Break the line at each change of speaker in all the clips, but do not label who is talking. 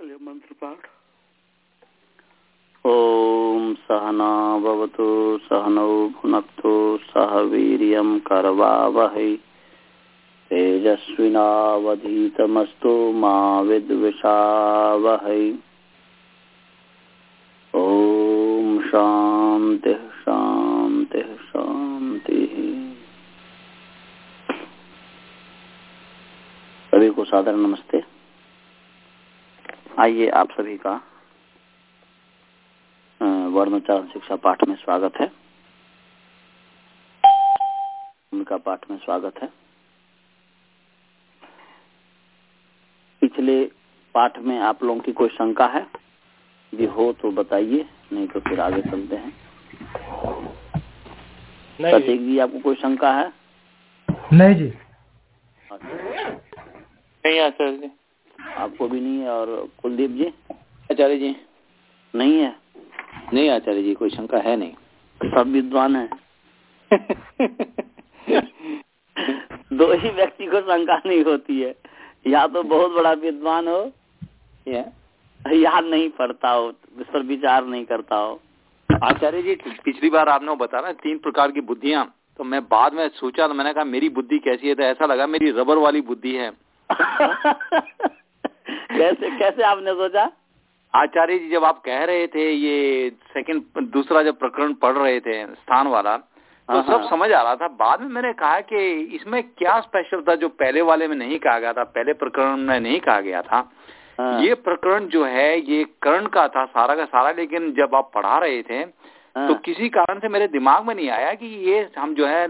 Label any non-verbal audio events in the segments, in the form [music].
चलिए मंत्र पाठ। सहना भवतु, सहनौ भुनक्तु, सह वीर्यं करवावहै। तेजस्विनावधीतमस्तु मा विद्विषावहै। ॐ शान्तिः शान्तिः शान्तिः। सभी को सादर नमस्ते। आइए आप सभी का वर्णोच्चारण शिक्षा पाठ में स्वागत है। उनका पाठ में स्वागत है। पिछले पाठ में आप लोगों की कोई शंका है? यदि हो तो बताइए नहीं तो फिर आगे चलते हैं। प्रतीक जी आपको कोई शंका है?
नहीं जी।
नहीं आचार्य जी।
आपको भी नहीं है और कुलदीप जी
आचार्य जी
नहीं है?
नहीं आचार्य जी कोई शंका है नहीं।
सब विद्वान है। [laughs] दो ही व्यक्ति को शंका नहीं होती है। या तो बहुत बड़ा विद्वान हो
या?
याद नहीं पड़ता हो इस पर विचार नहीं करता हो।
आचार्य जी पिछली बार आपने वो बताया ना तीन प्रकार की बुद्धियाँ। तो मैं बाद में सोचा तो मैंने कहा मेरी बुद्धि कैसी है? तो ऐसा लगा मेरी रबर वाली बुद्धि है। [laughs]
कैसे कैसे आपने सोचा?
आचार्य जी जब आप कह रहे थे ये सेकंड दूसरा जब प्रकरण पढ़ रहे थे स्थान वाला तो
हाँ,
सब
हाँ।
समझ आ रहा था। बाद में मैंने कहा कि इसमें क्या स्पेशल था जो पहले वाले में नहीं कहा गया था पहले प्रकरण में नहीं कहा गया था।
हाँ,
ये प्रकरण जो है ये कर्ण का था सारा का सारा लेकिन जब आप पढ़ा रहे थे तो किसी कारण से मेरे दिमाग में नहीं आया कि ये हम जो है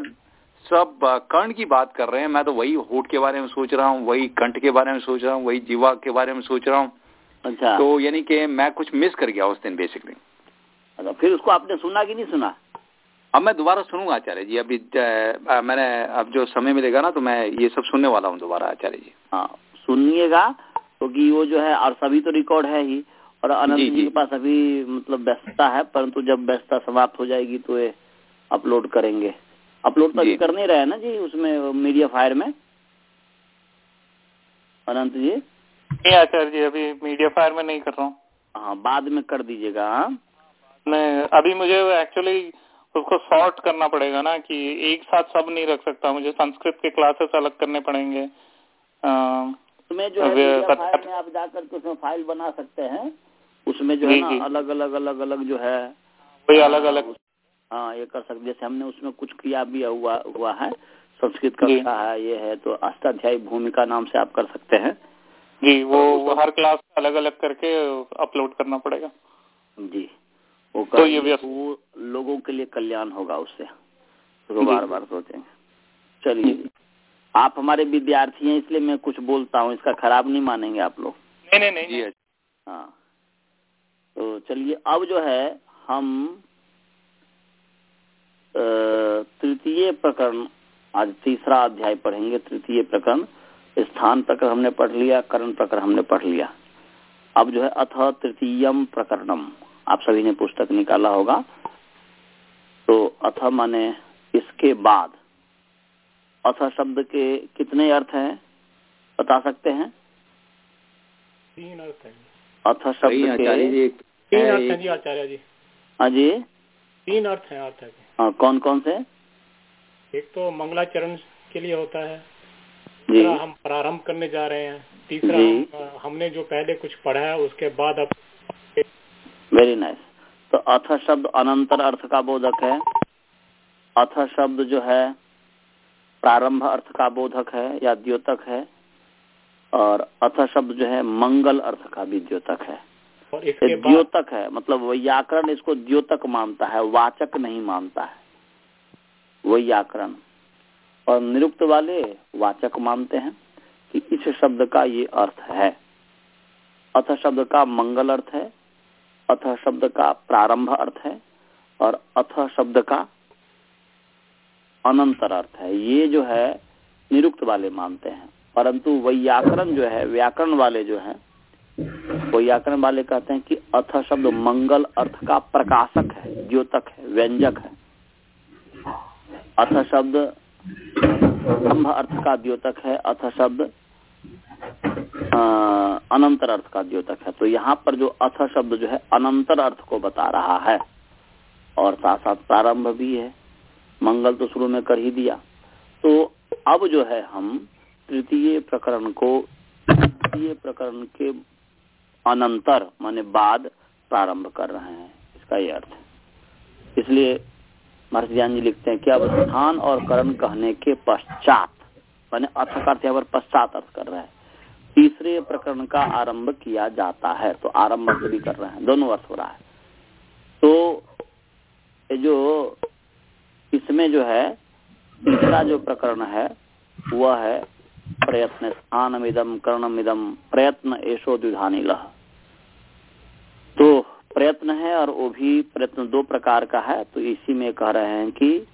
सब कर्ण की बात कर रहे हैं। मैं तो वही होठ के बारे में सोच रहा हूँ वही कंठ के बारे में सोच रहा हूँ वही जीवा के बारे में सोच रहा हूँ।
अच्छा।
तो यानी कि मैं कुछ मिस कर गया उस दिन बेसिकली
अच्छा, फिर उसको आपने सुना कि नहीं सुना?
अब मैं दोबारा सुनूँगा आचार्य जी। अभी मैंने अब जो समय मिलेगा ना तो मैं ये सब सुनने वाला हूँ दोबारा आचार्य जी।
हाँ सुनिएगा क्योंकि वो जो है और सभी तो रिकॉर्ड है ही और अनंत
जी
जी। के पास अभी मतलब व्यस्तता है परंतु जब व्यस्तता समाप्त हो जाएगी तो ये अपलोड करेंगे। अपलोड तो कर नहीं रहे ना जी उसमें मीडिया फायर में? अनंत जी?
नहीं आचार्य जी अभी मीडिया फायर में नहीं कर रहा हूँ।
हाँ बाद में कर दीजिएगा हाँ।
मैं अभी मुझे एक्चुअली उसको सॉर्ट करना पड़ेगा ना कि एक साथ सब नहीं रख सकता मुझे संस्कृत के क्लासेस अलग करने पड़ेंगे।
उसमें जो है फायर में आप जाकर के उसमें फ़ाइल बना सकते हैं। उसमें जो है ना अलग अलग अलग अलग जो है
वही अलग अलग
हाँ ये कर सकते जैसे हमने उसमें कुछ किया भी हुआ हुआ है संस्कृत। कक्षा है ये है तो अष्टाध्यायी भूमिका नाम से आप कर सकते हैं।
जी वो तो वो हर क्लास अलग अलग करके अपलोड करना पड़ेगा।
जी वो
तो ये
वो लोगों के लिए कल्याण होगा उससे। तो बार बार सोचेंगे। चलिए। आप हमारे विद्यार्थी हैं इसलिए मैं कुछ बोलता हूँ इसका खराब नहीं मानेंगे आप लोग।
नहीं नहीं नहीं,
हाँ। तो चलिए अब जो है हम तृतीय प्रकरण आज तीसरा अध्याय पढ़ेंगे तृतीय प्रकरण स्थान प्रकरण हमने पढ़ लिया करण प्रकरण हमने पढ़ लिया। अब जो है अथ तृतीयम प्रकरणम आप सभी ने पुस्तक निकाला होगा। तो अथ माने इसके बाद। अथ शब्द के कितने अर्थ हैं बता सकते हैं?
तीन अर्थ है।
अथ शब्द के
तीन अर्थ है जी आचार्य जी।
हाँ जी।
तीन अर्थ है अर्थ है।
हाँ, कौन कौन से?
एक तो मंगलाचरण के लिए होता है।
जी।
दूसरा हम प्रारंभ करने जा रहे हैं। तीसरा हम, हमने जो पहले कुछ पढ़ा है उसके बाद अब
वेरी नाइस तो अथ शब्द अनंतर अर्थ का बोधक है। अथ शब्द जो है प्रारंभ अर्थ का बोधक है या द्योतक है। और अथ शब्द जो है मंगल अर्थ का भी द्योतक है।
और इसके
द्योतक है। मतलब व्याकरण इसको द्योतक मानता है वाचक नहीं मानता है। व्याकरण। और निरुक्त वाले वाचक मानते हैं कि इस शब्द का ये अर्थ है। अथ शब्द का मंगल अर्थ है अथ शब्द का प्रारंभ अर्थ है और अथ शब्द का अनंतर अर्थ है। ये जो है निरुक्त वाले मानते हैं। परंतु व्याकरण जो है व्याकरण वाले जो है व्याकरण वाले कहते हैं कि अथ शब्द मंगल अर्थ का प्रकाशक है, द्योतक है, व्यंजक है। अथ शब्द ब्रह्म अर्थ का द्योतक है, अथ शब्द अनंतर अर्थ का द्योतक है। तो यहाँ पर जो अथ शब्द जो है, अनंतर अर्थ को बता रहा है। और साथ साथ प्रारंभ भी है। मंगल तो शुरू में कर ही दिया। तो अब जो है हम तृतीय प्रकरण को, तृतीय प्रकरण के अनंतर, माने बाद, प्रारंभ कर रहे हैं। इसका ये अर्थ इसलिए महर्षि ज्ञान जी लिखते हैं कि अब स्थान और करण कहने के पश्चात, माने अर्थ का अर्थ पश्चात अर्थ कर रहे हैं। तीसरे प्रकरण का आरंभ किया जाता है तो आरंभ भी कर रहे हैं। दोनों अर्थ हो रहा है। तो जो इसमें जो है, तीसरा जो प्रकरण है, वह है प्रयत्न स्थानम इदम प्रयत्न ऐशो द्विधानील। तो प्रयत्न है और वो भी प्रयत्न दो प्रकार का है तो इसी में कह रहे हैं कि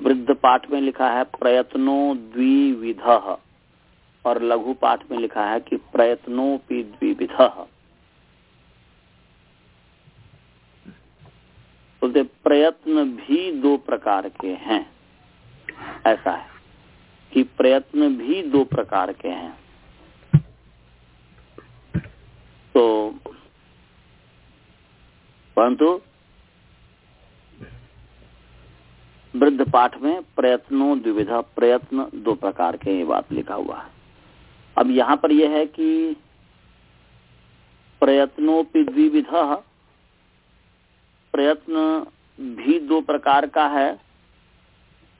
वृद्ध पाठ में लिखा है प्रयत्नो द्विविध, और लघु पाठ में लिखा है कि प्रयत्नोपि द्विविध। बोलते प्रयत्न भी दो प्रकार के हैं। ऐसा है। कि प्रयत्न भी दो प्रकार के हैं। तो परंतु, वृद्ध पाठ में प्रयत्नों द्विविधा, प्रयत्न दो प्रकार के ये बात लिखा हुआ है। अब यहाँ पर यह है कि प्रयत्नों द्विविधा, प्रयत्न भी दो प्रकार का है,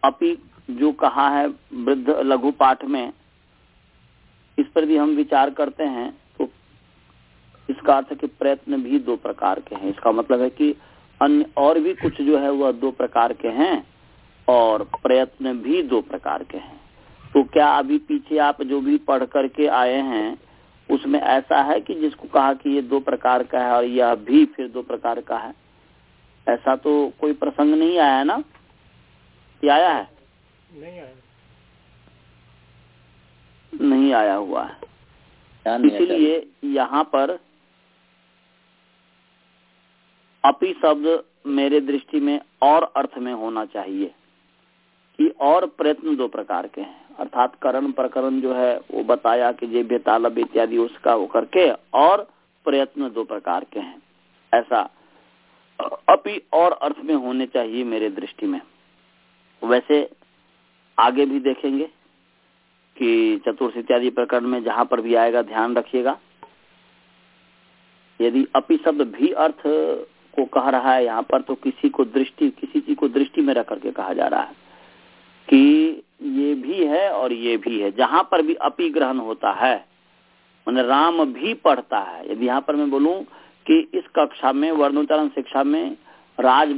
अपि जो कहा है वृद्ध लघु पाठ में, इस पर भी हम विचार करते हैं तो इसका अर्थ कि प्रयत्न भी दो प्रकार के हैं। इसका मतलब है कि अन्य और भी कुछ जो है वह दो प्रकार के हैं और प्रयत्न भी दो प्रकार के हैं। तो क्या अभी पीछे आप जो भी पढ़ करके आए हैं, उसमें ऐसा है कि जिसको कहा कि ये दो प्रकार का है और यह भी फिर दो प्रकार का है? ऐसा तो कोई प्रसंग नहीं आया ना? आया है?
नहीं आया।
नहीं आया हुआ है। इसीलिए यहाँ पर अपी शब्द मेरे दृष्टि में और अर्थ में होना चाहिए कि और प्रयत्न दो प्रकार के हैं। अर्थात करण प्रकरण जो है वो बताया कि जे बेतालब इत्यादि उसका वो करके और प्रयत्न दो प्रकार के हैं। ऐसा अपी और अर्थ में होने चाहिए मेरे दृष्टि में। वैसे आगे भी देखेंगे कि चतुर्थ इत्यादि प्रकरण में जहाँ पर भी आएगा, ध्यान रखिएगा। यदि अपि शब्द भी अर्थ को कह रहा है यहाँ पर तो किसी को दृष्टि, किसी चीज़ को दृष्टि में रख करके कहा जा रहा है कि ये भी है और ये भी है। जहाँ पर भी अपि ग्रहण होता है, मैंने राम भी पढ़ता है। यदि यहाँ पर मैं बोलूँ कि इस कक्षा में, वर्णोच्चारण शिक्षा में राज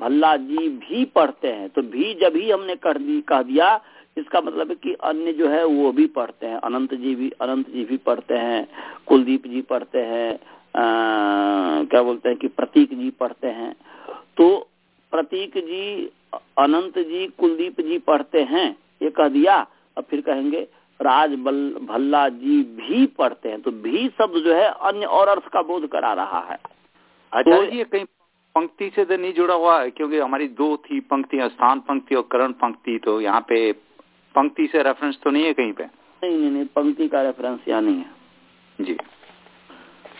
भल्ला जी भी पढ़ते हैं तो भी जब ही हमने कह दी कह दिया इसका मतलब है कि अन्य जो है वो भी पढ़ते हैं। अनंत जी भी अनंत जी भी पढ़ते हैं कुलदीप जी पढ़ते हैं आ, क्या बोलते हैं कि प्रतीक जी पढ़ते हैं। तो प्रतीक जी अनंत जी कुलदीप जी पढ़ते हैं ये कह दिया अब फिर कहेंगे राज भल्ला जी भी पढ़ते हैं तो भी शब्द जो है अन्य और अर्थ का बोध करा रहा है।
अच्छा तो, ये कहीं पंक्ति से तो नहीं जुड़ा हुआ है क्योंकि हमारी दो थी पंक्तियाँ स्थान पंक्ति और करण पंक्ति तो यहाँ पे पंक्ति से रेफरेंस तो नहीं है कहीं पे?
नहीं नहीं नहीं पंक्ति का रेफरेंस यहाँ नहीं है।
जी।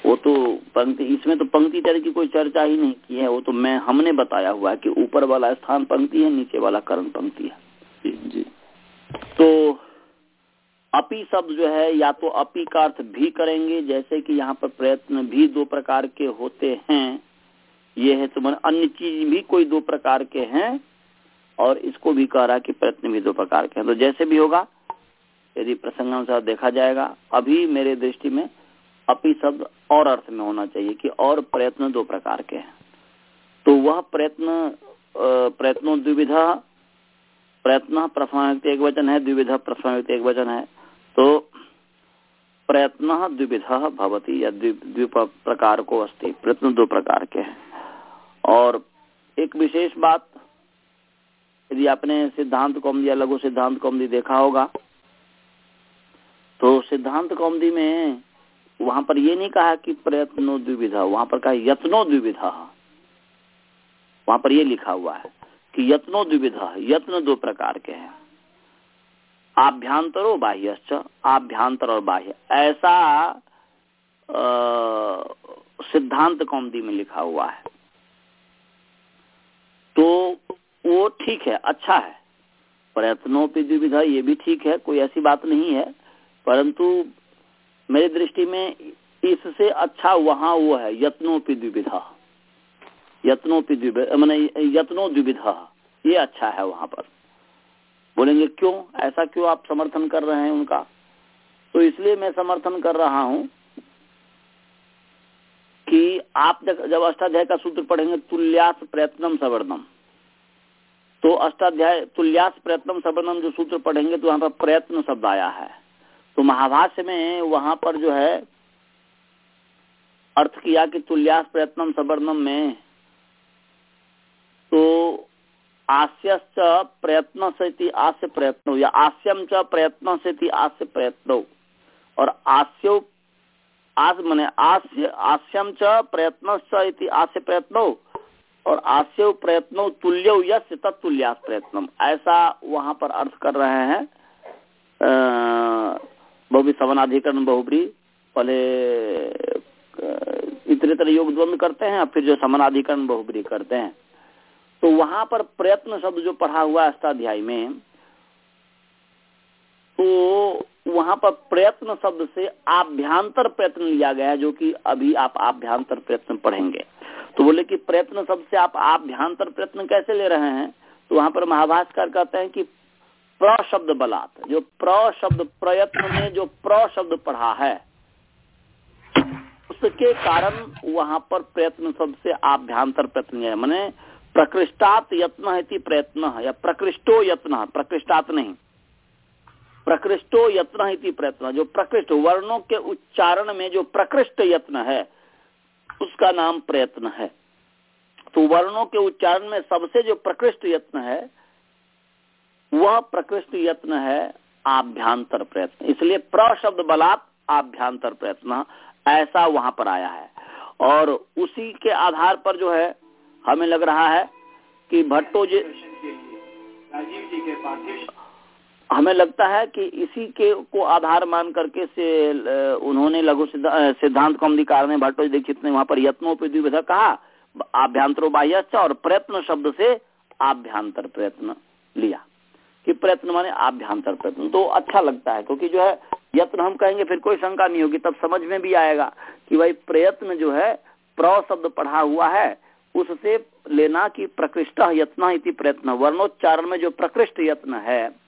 वो तो पंक्ति इसमें तो पंक्ति तरह की कोई चर्चा ही नहीं की है वो तो मैं हमने बताया हुआ है कि ऊपर वाला स्थान पंक्ति है नीचे वाला करण पंक्ति है।
जी जी।
तो अपी शब्द जो है या तो अपी का अर्थ भी करेंगे जैसे कि यहाँ पर प्रयत्न भी दो प्रकार के होते हैं। ये है तो मन अन्य चीज़ भी कोई दो प्रकार के हैं, और इसको भी कह रहा कि प्रयत्न भी दो प्रकार के हैं। तो जैसे भी होगा, यदि प्रसंगानुसार देखा जाएगा, अभी मेरे दृष्टि में अपी शब्द और अर्थ में होना चाहिए कि और प्रयत्न दो प्रकार के हैं। तो वह प्रयत्न प्रयत्नो द्विविधा, प्रयत्न प्रथमा एक वचन है, द्विविधा प्रथमा एक वचन है। तो प्रयत्न द्विविध भवती, या द्विप, प्रकार को अस्ति, प्रयत्न दो प्रकार के हैं। और एक विशेष बात, यदि आपने सिद्धांत कौमदी या लघु सिद्धांत कौमदी देखा होगा तो सिद्धांत कौमदी में वहाँ पर ये नहीं कहा कि प्रयत्नो द्विविधा वहाँ पर कहा यत्नो द्विविधा वहाँ पर ये लिखा हुआ है कि यत्नो द्विविधा यत्न दो प्रकार के हैं। आभ्यांतरो बाह्य आभ्यांतर और बाह्य। ऐसा सिद्धांत कौमदी में लिखा हुआ है। तो वो ठीक है अच्छा है। प्रयत्नों की द्विविधा ये भी ठीक है, कोई ऐसी बात नहीं है। परंतु मेरी दृष्टि में इससे अच्छा वहाँ वो है, यत्नों की द्विविधा। यत्नों द्विविधा, मैंने यत्नो द्विविधा, ये अच्छा है वहाँ पर। बोलेंगे, क्यों? ऐसा क्यों आप समर्थन कर रहे हैं उनका? तो इसलिए मैं समर्थन कर रहा हूँ कि आप जब अष्टाध्याय का सूत्र पढ़ेंगे, तुल्यास प्रयत्नम सवर्णम। तो अष्टाध्याय, तुल्यास प्रयत्नम सवर्णम जो सूत्र पढ़ेंगे तो वहाँ पर प्रयत्न शब्द आया है। तो महाभाष्य में वहाँ पर जो है, अर्थ किया कि तुल्यास प्रयत्नम सवर्णम में तो आस्य प्रयत्न से आस्य प्रयत्न, या आस्यम च प्रयत्न से आस्य प्रयत्न। और आस्यो आस मने आस्य आस्यम च प्रयत्न आस्य प्रयत्नो, और आस्य प्रयत्नो तुल्य यश प्रयत्न ऐसा वहाँ पर अर्थ कर रहे हैं बहुवी सवनाधिकरण, बहुबरी पहले इतने तरह योग द्वंद करते हैं फिर जो समानाधिकरण बहुबरी करते हैं। तो वहाँ पर प्रयत्न शब्द जो पढ़ा हुआ अष्टाध्याय में तो वहाँ पर प्रयत्न शब्द से आभ्यांतर प्रयत्न लिया गया, जो कि अभी आप आभ्यांतर प्रयत्न पढ़ेंगे। तो बोले कि प्रयत्न शब्द से आप आभ्यांतर प्रयत्न कैसे ले रहे हैं? तो वहाँ पर महाभाष्कर कहते हैं कि प्र शब्द बलात्, जो प्र शब्द प्रयत्न में जो प्र शब्द पढ़ा है, उसके कारण वहाँ पर प्रयत्न शब्द से आभ्यांतर प्रयत्न है। मैंने प्रकृष्टात यत्न प्रयत्न या प्रकृष्टो यत्न प्रकृष्टात नहीं। प्रकृष्टो यत्न प्रयत्न। जो प्रकृष्ट, वर्णों के उच्चारण में जो प्रकृष्ट यत्न है, उसका नाम प्रयत्न है। तो वर्णों के उच्चारण में सबसे जो प्रकृष्ट यत्न है, वह प्रकृष्ट यत्न है आभ्यांतर प्रयत्न। इसलिए प्र शब्द बलात् आभ्यांतर प्रयत्न ऐसा वहाँ पर आया है। और उसी के आधार पर जो है, हमें लग रहा है कि भट्टो जी हमें लगता है कि इसी के को आधार मान करके से उन्होंने लघु सिद्धांत कौमदिकार ने भट्टो दीक्षित ने वहाँ पर यत्नों पर द्विविधा कहा, आभ्यांतरो बाह्य और प्रयत्न शब्द से आभ्यांतर प्रयत्न लिया। कि प्रयत्न माने आभ्यांतर प्रयत्न। तो अच्छा लगता है, क्योंकि जो है, यत्न हम कहेंगे, फिर कोई शंका नहीं होगी, तब समझ में भी आएगा कि भाई प्रयत्न जो है, प्र शब्द पढ़ा हुआ है, उससे लेना कि प्रकृष्ट यत्न इति प्रयत्न। वर्णोच्चारण में जो प्रकृष्ट यत्न है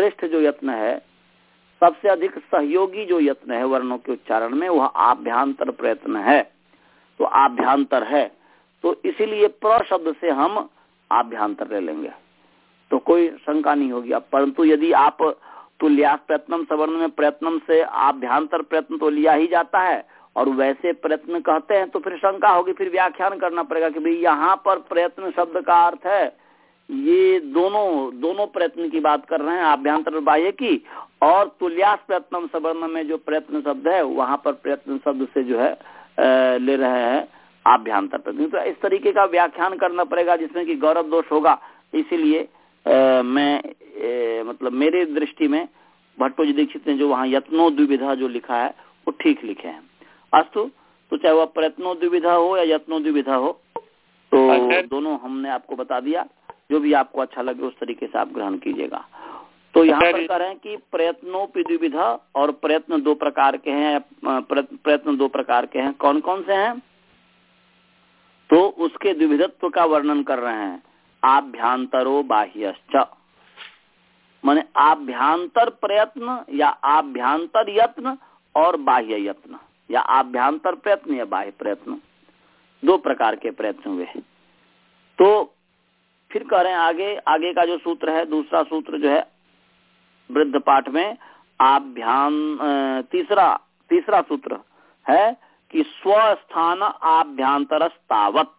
श्रेष्ठ जो यत्न है, सबसे अधिक सहयोगी जो यत्न है वर्णों के उच्चारण में, वह आभ्यांतर प्रयत्न है। तो आभ्यांतर है। तो इसीलिए प्र शब्द से हम आभ्यांतर ले लेंगे। तो कोई शंका नहीं होगी अब। परंतु यदि आप तुल्यास प्रयत्नम, सवर्ण में प्रयत्नम से आभ्यांतर प्रयत्न तो लिया ही जाता है, और वैसे प्रयत्न कहते हैं तो फिर शंका होगी, फिर व्याख्यान करना पड़ेगा कि भाई यहाँ पर प्रयत्न शब्द का अर्थ है। ये दोनों दोनों प्रयत्न की बात कर रहे हैं। आभ्यंतर बाह्य की और तुल्यास प्रयत्नम सवर्ण में जो प्रयत्न शब्द है वहाँ पर प्रयत्न शब्द से जो है ले रहे हैं। आभ्यांतर प्रयत्न तो इस तरीके का व्याख्यान करना पड़ेगा जिसमें कि गौरव दोष होगा। इसीलिए मैं ए, मतलब मेरे दृष्टि में भट्टो जी दीक्षित ने जो वहाँ यत्नो द्विविधा जो लिखा है वो ठीक लिखे हैं। अस्तु तो चाहे वह प्रयत्नो द्विविधा हो या यत्नो द्विविधा हो तो दोनों हमने आपको बता दिया। जो भी आपको अच्छा लगे उस तरीके से आप ग्रहण कीजिएगा। तो यहाँ पर कह रहे हैं कि प्रयत्नों की द्विविधा और प्रयत्न दो प्रकार के हैं प्रयत्न दो प्रकार के हैं। कौन कौन से हैं? तो उसके द्विविधत्व का वर्णन कर रहे हैं। आभ्यांतरो बाह्यश्च। माने आभ्यांतर प्रयत्न या आभ्यांतर यत्न और बाह्य यत्न। या आभ्यांतर प्रयत्न या बाह्य प्रयत्न। दो प्रकार के प्रयत्न हुए तो फिर कह रहे हैं आगे आगे का जो सूत्र है, दूसरा सूत्र जो है, वृद्ध पाठ में आभ्यान तीसरा तीसरा सूत्र है कि स्वस्थान आभ्यांतर तावत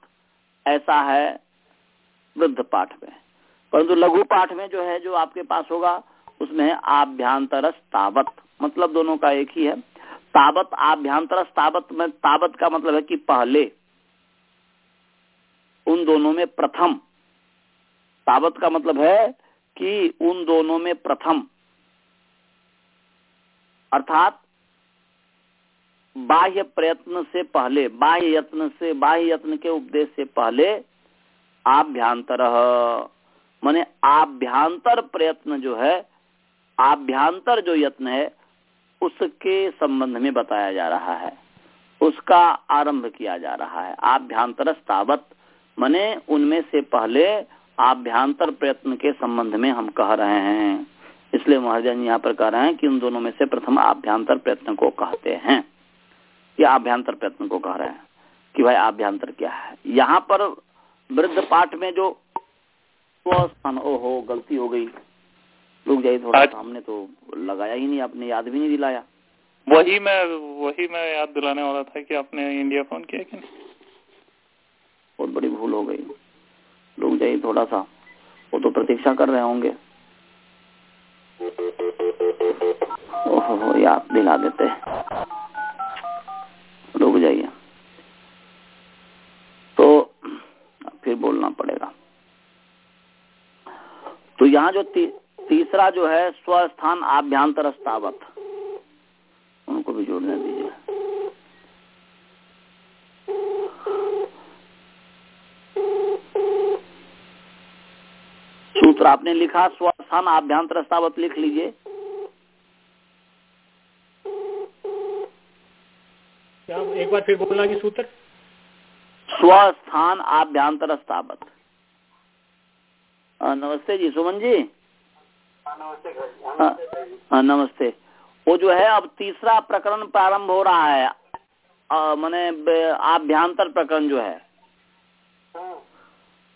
ऐसा है वृद्ध पाठ में। परंतु लघु पाठ में जो है, जो आपके पास होगा, उसमें है आभ्यांतरस तावत मतलब दोनों का एक ही है। तावत आभ्यांतरस तावत में तावत का मतलब है कि पहले। उन दोनों में प्रथम। तावत का मतलब है कि उन दोनों में प्रथम। अर्थात, बाह्य प्रयत्न से पहले, बाह्य यत्न से, बाह्य यत्न के उपदेश से पहले आभ्यांतर। माने आभ्यांतर प्रयत्न जो है, आभ्यांतर जो यत्न है, उसके संबंध में बताया जा रहा है। उसका आरंभ किया जा रहा है। आभ्यांतर स्थावत मने उनमें से पहले आभ्यांतर प्रयत्न के संबंध में हम कह रहे हैं। इसलिए महाजन यहाँ पर कह रहे हैं कि उन दोनों में से प्रथम आभ्यांतर प्रयत्न को कहते हैं। या आभ्यांतर प्रयत्न को कह रहे हैं कि भाई आभ्यांतर क्या है? यहाँ पर वृद्ध पाठ में जो स्थान ओहो गलती हो गई। रुक जाइए थोड़ा सामने तो लगाया ही नहीं आपने याद भी नहीं दिलाया।
वही मैं वही मैं याद दिलाने वाला था कि आपने इंडिया फ़ोन किया कि नहीं?
बहुत बड़ी भूल हो गई। रुक जाइए थोड़ा सा। वो तो प्रतीक्षा कर रहे होंगे। ओहो याद दिला देते रुक जाइए। तो फिर बोलना पड़ेगा। तो यहाँ जो ती, तीसरा जो है स्वस्थान आभ्यांतर स्थावत उनको भी जोड़ने सूत्र आपने लिखा स्वस्थान आभ्यांतर स्थावत लिख लीजिए।
एक बार फिर बोलना की सूत्र?
स्वस्थान आभ्यांतर स्थावत नमस्ते जी सुमन जी। हाँ नमस्ते वो जो है अब तीसरा प्रकरण प्रारंभ हो रहा है। मैंने आभ्यांतर प्रकरण जो है।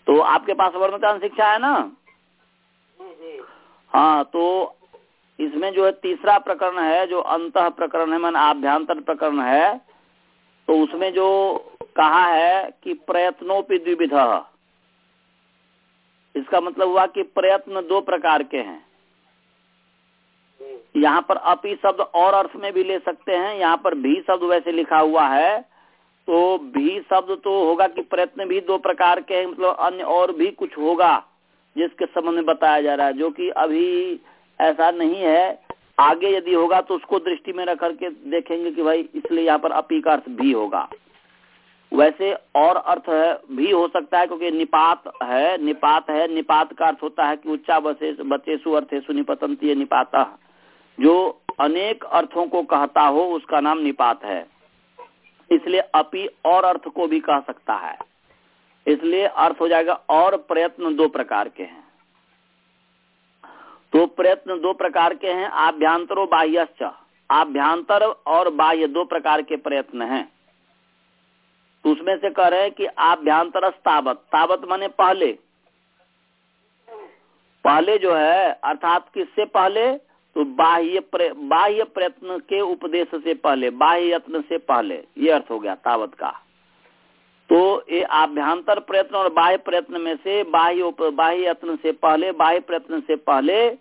तो आपके पास वर्णचान शिक्षा है ना? हाँ तो इसमें जो है तीसरा प्रकरण है, जो अंत प्रकरण है, मैंने आभ्यांतर प्रकरण है तो उसमें जो कहा है कि प्रयत्नोपि द्विविध। इसका मतलब हुआ कि प्रयत्न दो प्रकार के हैं। यहाँ पर अपी शब्द और अर्थ में भी ले सकते हैं, यहाँ पर भी शब्द वैसे लिखा हुआ है तो भी शब्द तो होगा कि प्रयत्न भी दो प्रकार के हैं मतलब अन्य और भी कुछ होगा। जिसके संबंध में बताया जा रहा है, जो कि अभी ऐसा नहीं है। आगे यदि होगा तो उसको दृष्टि में रख करके देखेंगे कि भाई इसलिए यहाँ पर अपी का अर्थ भी होगा। वैसे और अर्थ है भी हो सकता है, क्योंकि निपात है निपात है, निपात का अर्थ होता है कि उच्चा बसे बचेसु अर्थेसु निपतंती निपाता। जो अनेक अर्थों को कहता हो, उसका नाम निपात है। इसलिए अपि और अर्थ को भी कह सकता है। इसलिए अर्थ हो जाएगा और प्रयत्न दो प्रकार के हैं। तो प्रयत्न दो प्रकार के हैं, आभ्यांतरो बाह्यश्च। आभ्यांतर और बाह्य दो प्रकार के प्रयत्न हैं। तो उसमें से कह रहे हैं कि आभ्यांतर तावत। तावत माने पहले। पहले जो है, अर्थात किससे पहले? तो बाह्य बाह्य प्रयत्न के उपदेश से पहले, बाह्य यत्न से पहले। ये अर्थ हो गया तावत का। तो ये आभ्यांतर प्रयत्न और बाह्य प्रयत्न में से बाह्य बाह्य यत्न से पहले, बाह्य प्रयत्न से पहले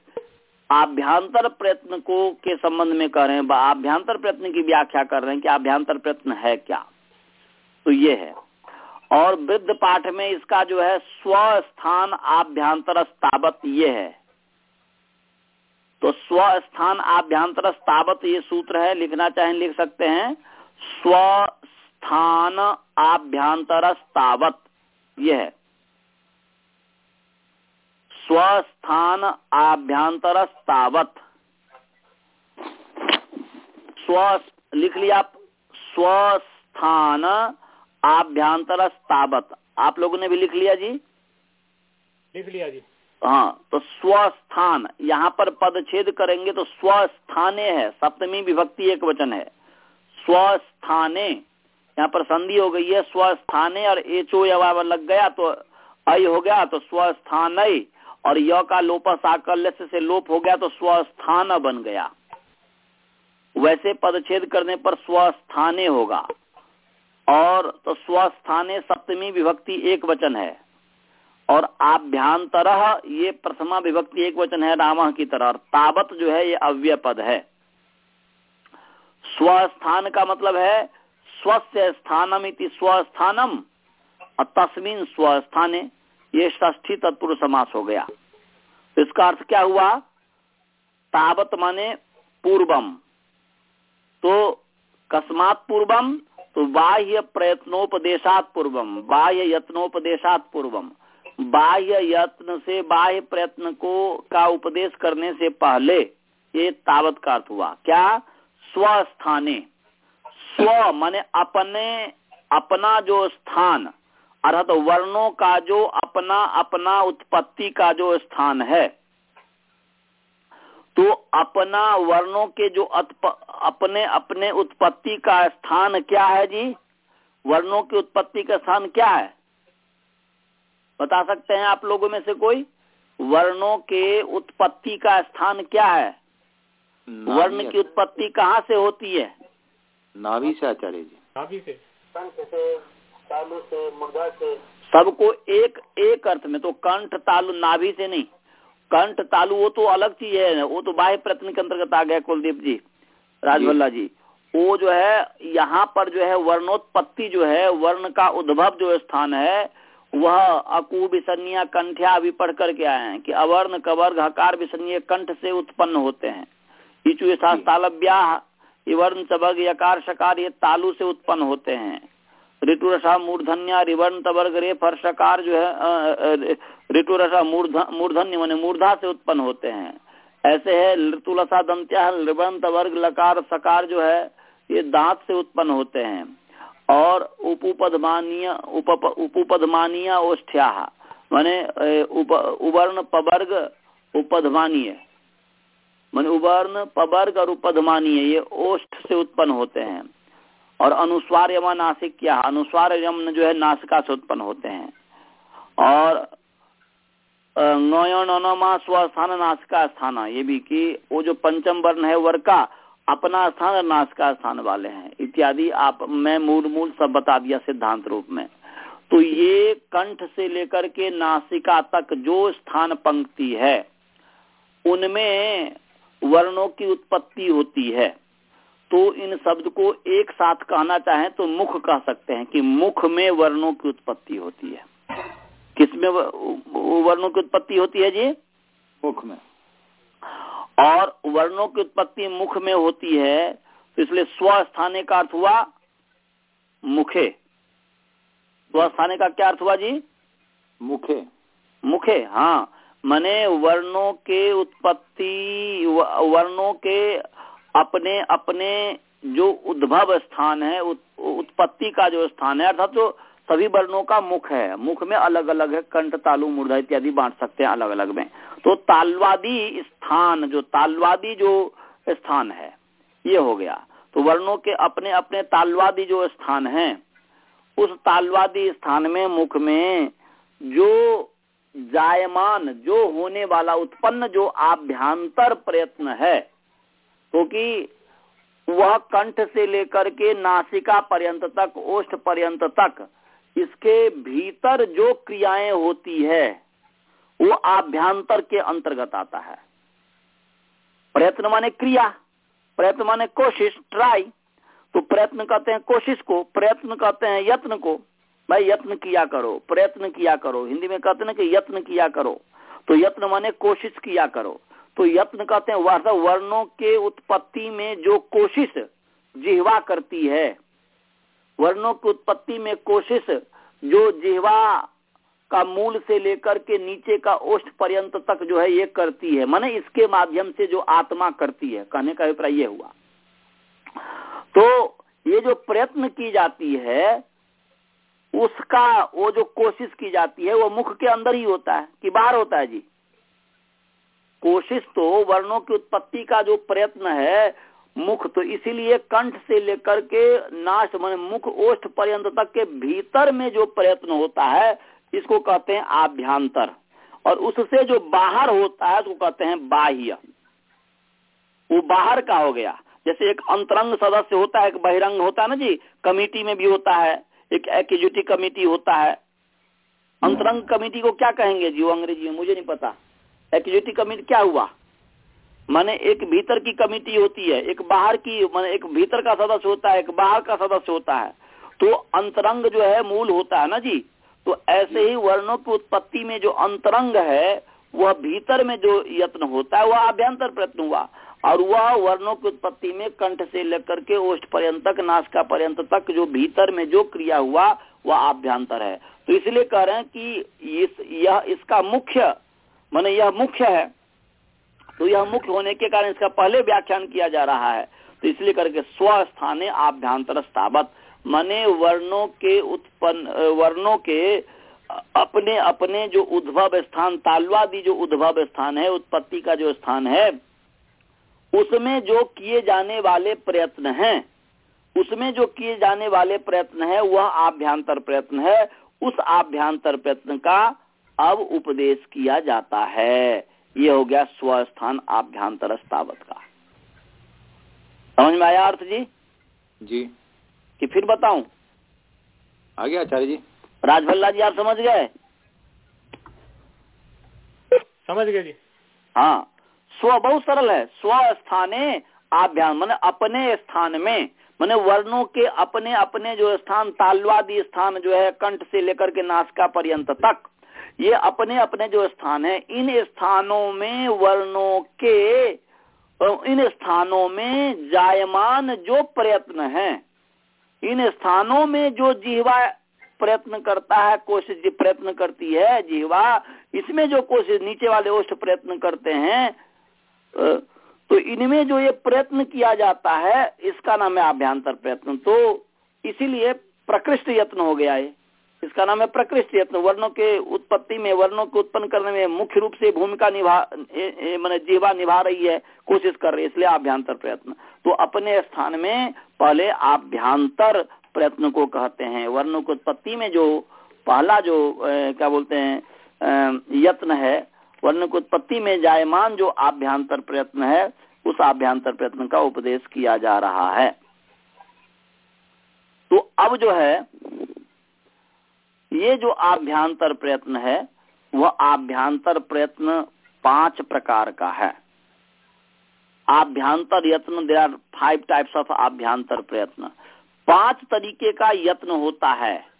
आभ्यांतर प्रयत्न को, के संबंध में कह रहे हैं, आभ्यांतर प्रयत्न की व्याख्या कर रहे हैं कि आभ्यांतर प्रयत्न है क्या। तो ये है। और वृद्ध पाठ में इसका जो है स्वस्थान आभ्यंतर स्थावत ये है। तो स्वस्थान आभ्यंतर स्थावत ये सूत्र है, लिखना चाहे लिख सकते हैं। स्वस्थान आभ्यांतर स्थावत ये है। स्वस्थान आभ्यांतर स्थावत स्व लिख लिया आप। स्वस्थान आभ्यांतर स्थावत आप लोगों ने भी लिख लिया जी?
लिख लिया जी।
हाँ तो स्वस्थान यहाँ पर पद छेद करेंगे तो स्वस्थाने है। सप्तमी विभक्ति एक वचन है। स्वस्थाने यहाँ पर संधि हो गई है, स्वस्थाने और एचो यवा लग गया तो अय हो गया तो स्वस्थान और य का लोप साकल्य से लोप हो गया तो स्वस्थान बन गया। वैसे पदछेद करने पर स्वस्थाने होगा। और तो स्वस्थाने सप्तमी विभक्ति एक वचन है। और आभ्यांतर ये प्रथमा विभक्ति एक वचन है राम की तरह। और तावत जो है ये अव्यय पद है। स्वस्थान का मतलब है स्वस्थ स्थानम इति स्वस्थानम तस्मिन स्वस्थाने ये ष्ठी तत्पुरुष समास हो गया। तो इसका अर्थ क्या हुआ? तावत माने पूर्वम। तो कस्मात पूर्वम तो बाह्य प्रयत्नोपदेशात पूर्वम, बाह्य यत्नोपदेशात पूर्वम। बाह्य यत्न से बाह्य प्रयत्न को, का उपदेश करने से पहले ये तावत का अर्थ हुआ। क्या? स्वस्थाने। स्व माने अपने अपना जो स्थान अर्थात तो वर्णों का जो अपना अपना उत्पत्ति का जो स्थान है। तो अपना वर्णों के जो अपने अपने उत्पत्ति का स्थान क्या है जी? वर्णों की उत्पत्ति का स्थान क्या है? बता सकते हैं आप लोगों में से कोई? वर्णों के उत्पत्ति का स्थान क्या है? वर्ण की उत्पत्ति कहाँ से होती है?
नाभि से आचार्य जी।
नाभि से।
तालु से मुर्गा से। सबको एक एक अर्थ में तो कंठ तालु नाभि से नहीं। कंठ तालु वो तो अलग चीज़ है वो तो बाह्य प्रयत्न के अंतर्गत आ गया कुलदीप जी राजभल्ला जी। वो जो है यहाँ पर जो है वर्णोत्पत्ति जो है वर्ण का उद्भव जो स्थान है वह अकु विसन्या कंठ्या अभी पढ़ करके आए हैं कि अवर्ण कवर्ग हकार विसन्य कंठ से उत्पन्न होते हैं। इचु वर्ण चबग यकार शकार ये तालु से उत्पन्न होते हैं। ऋतु रसा मूर्धन्या रिवर्ण तबर्ग रे फर्षकार जो है ऋतु रसा मूर्धन्य मैंने मूर्धा से उत्पन्न होते हैं। ऐसे है, ऋतुलसा दंत्या, रिवर्ण तवर्ग लकार, सकार जो है, ये दांत से उत्पन्न होते हैं। और उपुपदमानीय उपुपदमानीय ओष्ठ्या, माने उवर्ण पवर्ग उपधमानीय। मान उवर्ण पवर्ग और उपधमानीय ये ओष्ठ से उत्पन्न होते हैं। और अनुस्वार यम नासिक क्या अनुस्वार यम जो है, नासिका से उत्पन्न होते हैं। और नोमा स्वस्थान नासिका स्थान, ये भी कि वो जो पंचम वर्ण है वर्ग का, अपना स्थान और नासिका स्थान वाले हैं। इत्यादि आप, मैं मूल मूल सब बता दिया सिद्धांत रूप में। तो ये कंठ से लेकर के नासिका तक जो स्थान पंक्ति है, उनमें वर्णों की उत्पत्ति होती है। तो इन शब्द को एक साथ कहना चाहें तो मुख कह सकते हैं कि मुख में वर्णों की उत्पत्ति होती है। किसमें वर्णों की उत्पत्ति होती है जी?
मुख में।
और वर्णों की उत्पत्ति मुख में होती है तो इसलिए स्वस्थाने का अर्थ हुआ मुखे। स्वस्थाने का क्या अर्थ हुआ जी?
मुखे।
मुखे हाँ। मने वर्णों के उत्पत्ति वर्णों के अपने अपने जो उद्भव स्थान है उत, उत्पत्ति का जो स्थान है अर्थात तो सभी वर्णों का मुख है। मुख में अलग अलग है कंठ तालु मूर्धा इत्यादि बांट सकते हैं अलग अलग में। तो तालवादी स्थान जो तालवादी जो स्थान है ये हो गया। तो वर्णों के अपने अपने तालवादी जो स्थान है उस तालवादी स्थान में मुख में जो जायमान, जो होने वाला उत्पन्न, जो आभ्यांतर प्रयत्न है, क्योंकि तो वह कंठ से लेकर के नासिका पर्यंत तक, ओष्ठ पर्यंत तक, इसके भीतर जो क्रियाएँ होती है, वो आभ्यांतर के अंतर्गत आता है। प्रयत्न माने क्रिया, प्रयत्न माने कोशिश, ट्राई। तो प्रयत्न कहते हैं कोशिश को, प्रयत्न कहते हैं यत्न को। भाई, यत्न किया करो, प्रयत्न किया करो। हिंदी में कहते ना कि यत्न किया करो। तो यत्न माने कोशिश किया करो। तो यत्न कहते हैं वह वर्णों के उत्पत्ति में जो कोशिश जिहवा करती है, वर्णों की उत्पत्ति में कोशिश जो जिहवा का मूल से लेकर के नीचे का ओष्ठ पर्यंत तक जो है ये करती है। माने इसके माध्यम से जो आत्मा करती है। कहने का अभिप्राय ये हुआ। तो ये जो प्रयत्न की जाती है उसका वो जो कोशिश की जाती है, वो मुख के अंदर ही होता है, कि बाहर होता है जी। कोशिश तो वर्णों की उत्पत्ति का जो प्रयत्न है, मुख तो इसीलिए कंठ से लेकर के नाश, मान मुख ओष्ठ पर्यंत तक के भीतर में जो प्रयत्न होता है, इसको कहते हैं आभ्यांतर। और उससे जो बाहर होता है, उसको कहते हैं बाह्य। वो बाहर का हो गया। जैसे एक अंतरंग सदस्य होता है, एक बहिरंग होता है ना जी, कमिटी में भी होता है। एक एक्यूजिटी कमिटी होता है। अंतरंग कमिटी को क्या कहेंगे जी वो अंग्रेज़ी में? मुझे नहीं पता। एक्यूजिटी कमिटी क्या हुआ? माने एक भीतर की कमिटी होती है एक बाहर की माने एक भीतर का सदस्य होता है एक बाहर का सदस्य होता है। तो अंतरंग जो है मूल होता है ना जी? तो ऐसे ही वर्णों की उत्पत्ति में जो अंतरंग है वह भीतर में जो यत्न होता है वह अभ्यंतर प्रयत्न हुआ। और वह वर्णों की उत्पत्ति में कंठ से लेकर के ओष्ठ पर्यंत नासिका पर्यंत तक, जो भीतर में जो क्रिया हुआ, वह आभ्यंतर है। तो इसलिए कह रहे हैं कि इस, यह इसका मुख्य, माने यह मुख्य है। तो यह मुख्य होने के कारण इसका पहले व्याख्यान किया जा रहा है। तो इसलिए करके स्थाने आभ्यंतर स्थावत, माने वर्णों के उत्पन्न, वर्णों के अपने अपने जो उद्भव स्थान, तालवादी जो उद्भव स्थान है, उत्पत्ति का जो स्थान है उसमें जो किए जाने वाले प्रयत्न हैं उसमें जो किए जाने वाले प्रयत्न है वह आभ्यंतर प्रयत्न है। उस आभ्यंतर प्रयत्न का अब उपदेश किया जाता है। ये हो गया स्वस्थान आभ्यंतर स्थावत का। समझ में आया अर्थ जी?
जी।
कि फिर बताऊँ?
आगे आचार्य जी।
राजभल्ला जी आप समझ गए?
समझ गए जी।
हाँ। स्व बहुत सरल है। स्व स्थाने आभ्यान, मैंने अपने स्थान में, मैंने वर्णों के अपने अपने जो स्थान, तालवादी स्थान जो है, कंठ से लेकर के नासिका पर्यंत तक, ये अपने अपने जो स्थान है, इन स्थानों में वर्णों के इन स्थानों में जायमान जो प्रयत्न है, इन स्थानों में जो जीवा प्रयत्न करता है, कोशिश प्रयत्न करती है, जीवा, इसमें जो कोशिश नीचे वाले ओष्ठ प्रयत्न करते हैं तो इनमें जो ये प्रयत्न किया जाता है इसका नाम है अभ्यंतर प्रयत्न। तो इसीलिए प्रकृष्ट यत्न हो गया है इसका नाम है प्रकृष्ट यत्न। वर्णों के उत्पत्ति में वर्णों को उत्पन्न करने में मुख्य रूप से भूमिका निभा मैंने जीवा निभा रही है कोशिश कर रही है इसलिए अभ्यंतर प्रयत्न। तो अपने स्थान में पहले अभ्यंतर प्रयत्न को कहते हैं। वर्णों की उत्पत्ति में जो पहला जो ए, क्या बोलते हैं यत्न है वर्ण की उत्पत्ति में जायमान जो आभ्यंतर प्रयत्न है, उस आभ्यंतर प्रयत्न का उपदेश किया जा रहा है। तो अब जो है, ये जो आभ्यंतर प्रयत्न है, वह आभ्यंतर प्रयत्न पाँच प्रकार का है। आभ्यंतर यत्न there are five types of आभ्यंतर प्रयत्न। पाँच तरीके का यत्न होता है।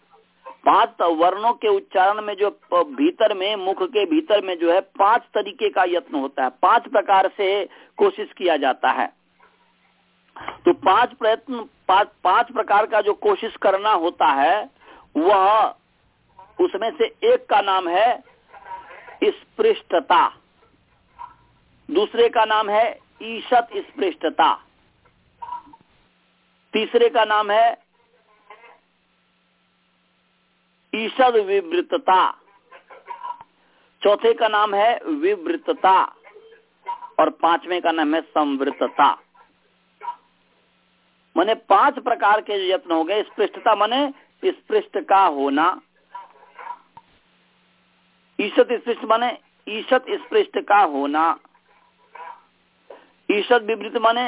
पाँच वर्णों के उच्चारण में जो भीतर में, मुख के भीतर में जो है, पाँच तरीके का यत्न होता है। पाँच प्रकार से कोशिश किया जाता है। तो पाँच प्रयत्न, पाँच पाँच प्रकार का जो कोशिश करना होता है, वह उसमें से एक का नाम है स्पृष्टता। दूसरे का नाम है ईशत स्पृष्टता। तीसरे का नाम है ईषद विवृतता। चौथे का नाम है विवृतता और पाँचवें का नाम है संवृतता। माने पाँच प्रकार के जो यत्न हो गए, स्पृष्टता माने स्पृष्ट का होना। ईशत स्पृष्ट माने ईशत स्पृष्ट का होना। ईशत विवृत माने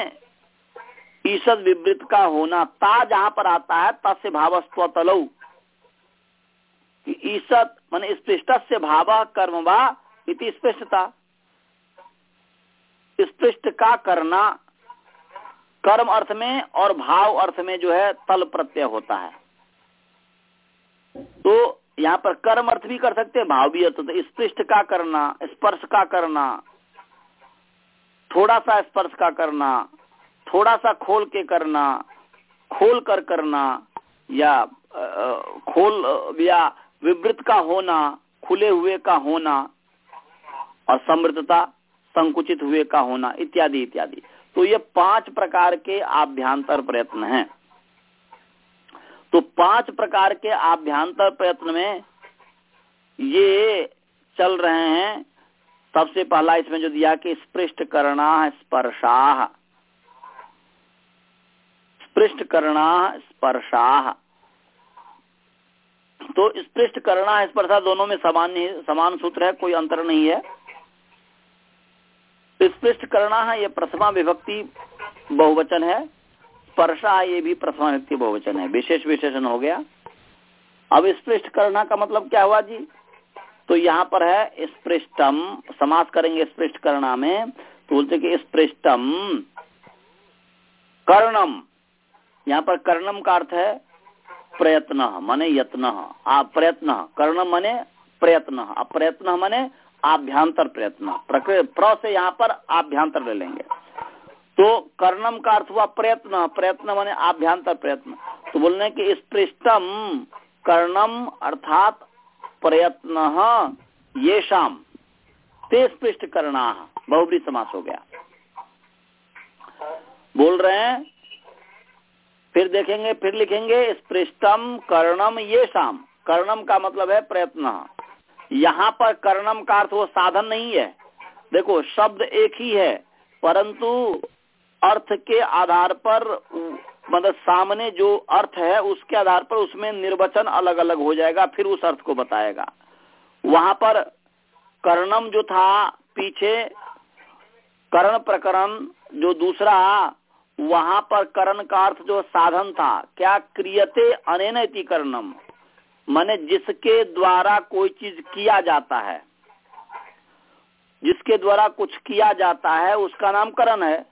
ईशत विवृत का होना। ता जहाँ पर आता है, तस्य भावस्व तलऊ ईशत मान स्पृष्ट से भाव कर्म वा स्पृष्टता। स्पृष्ट का करना, कर्म अर्थ में और भाव अर्थ में जो है तल प्रत्यय होता है। तो यहाँ पर कर्म अर्थ भी कर सकते हैं, भाव भी अर्थ तो स्पृष्ट का करना, स्पर्श का करना थोड़ा सा स्पर्श का करना थोड़ा सा खोल के करना, खोल कर करना, या खोल या विवृत का होना, खुले हुए का होना और समृद्धता, संकुचित हुए का होना, इत्यादि इत्यादि। तो ये पाँच प्रकार के आभ्यंतर प्रयत्न हैं। तो पाँच प्रकार के आभ्यंतर प्रयत्न में ये चल रहे हैं। सबसे पहला इसमें जो दिया कि स्पृष्ट करना स्पर्शा। स्पृष्ट करना स्पर्शा। तो स्पृष्ट करना, स्पर्शा दोनों में समान समान सूत्र है, कोई अंतर नहीं है। स्पृष्ट करना है, ये प्रथमा विभक्ति बहुवचन है। स्पर्शा, ये भी प्रथमा विभक्ति बहुवचन है। विशेष विशेषण हो गया। अब स्पृष्ट करना का मतलब क्या हुआ जी? तो यहाँ पर है, स्पृष्टम, समास करेंगे स्पृष्ट करना में। तो बोलते कि स्पृष्टम, कर्णम। यहाँ पर कर्णम का अर्थ है प्रयत्न मने यत्न प्रयत्न कर्ण मने प्रयत्न प्रयत्न मने आभ्यंतर प्रयत्न। प्र से यहाँ पर आभ्यंतर ले लेंगे। तो कर्णम का अर्थ हुआ प्रयत्न प्रयत्न मने आभ्यंतर प्रयत्न। तो बोलने की स्पृष्टम कर्णम अर्थात प्रयत्न ये शाम ते स्पृष्ट करना बहुबरी समास हो गया। बोल रहे हैं फिर देखेंगे, फिर लिखेंगे स्पृष्टम कर्णम ये शाम कर्णम का मतलब है प्रयत्न। यहाँ पर कर्णम का अर्थ वो साधन नहीं है। देखो, शब्द एक ही है, परंतु अर्थ के आधार पर मतलब सामने जो अर्थ है, उसके आधार पर उसमें निर्वचन अलग अलग हो जाएगा, फिर उस अर्थ को बताएगा। वहाँ पर कर्णम जो था, पीछे कर्ण प्रकरण, जो दूसरा वहाँ पर करण का अर्थ जो साधन था क्या क्रियते अनेन कर्णम? माने जिसके द्वारा कोई चीज़ किया जाता है। जिसके द्वारा कुछ किया जाता है उसका नाम करण है।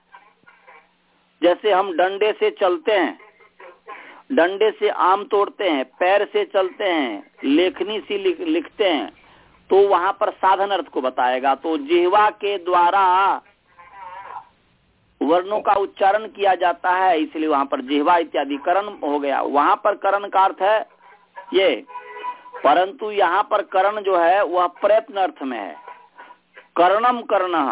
जैसे हम डंडे से चलते हैं डंडे से आम तोड़ते हैं पैर से चलते हैं लेखनी से लिख, लिखते हैं तो वहाँ पर साधन अर्थ को बताएगा। तो जिहवा के द्वारा वर्णों का उच्चारण किया जाता है, इसलिए वहाँ पर जिहवा इत्यादि करण हो गया। वहाँ पर करण का अर्थ है ये, परंतु यहाँ पर करण जो है, वह प्रयत्न अर्थ में है। कर्णम कर्ण,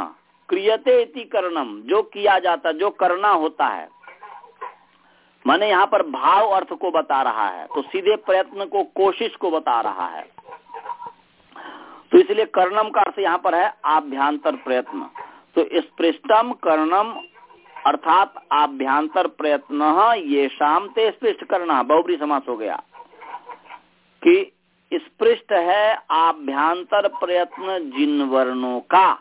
क्रियते इति कर्णम, जो किया जाता, जो करना होता है। मैंने यहाँ पर भाव अर्थ को बता रहा है तो सीधे प्रयत्न को, कोशिश को बता रहा है। तो इसलिए कर्णम का अर्थ यहाँ पर है आभ्यांतर प्रयत्न। तो स्पृष्टम कर्णम अर्थात आभ्यांतर प्रयत्न ये शाम ते स्पृष्ट करना बहुबरी समास हो गया। कि स्पृष्ट है आभ्यांतर प्रयत्न जिन वर्णों का,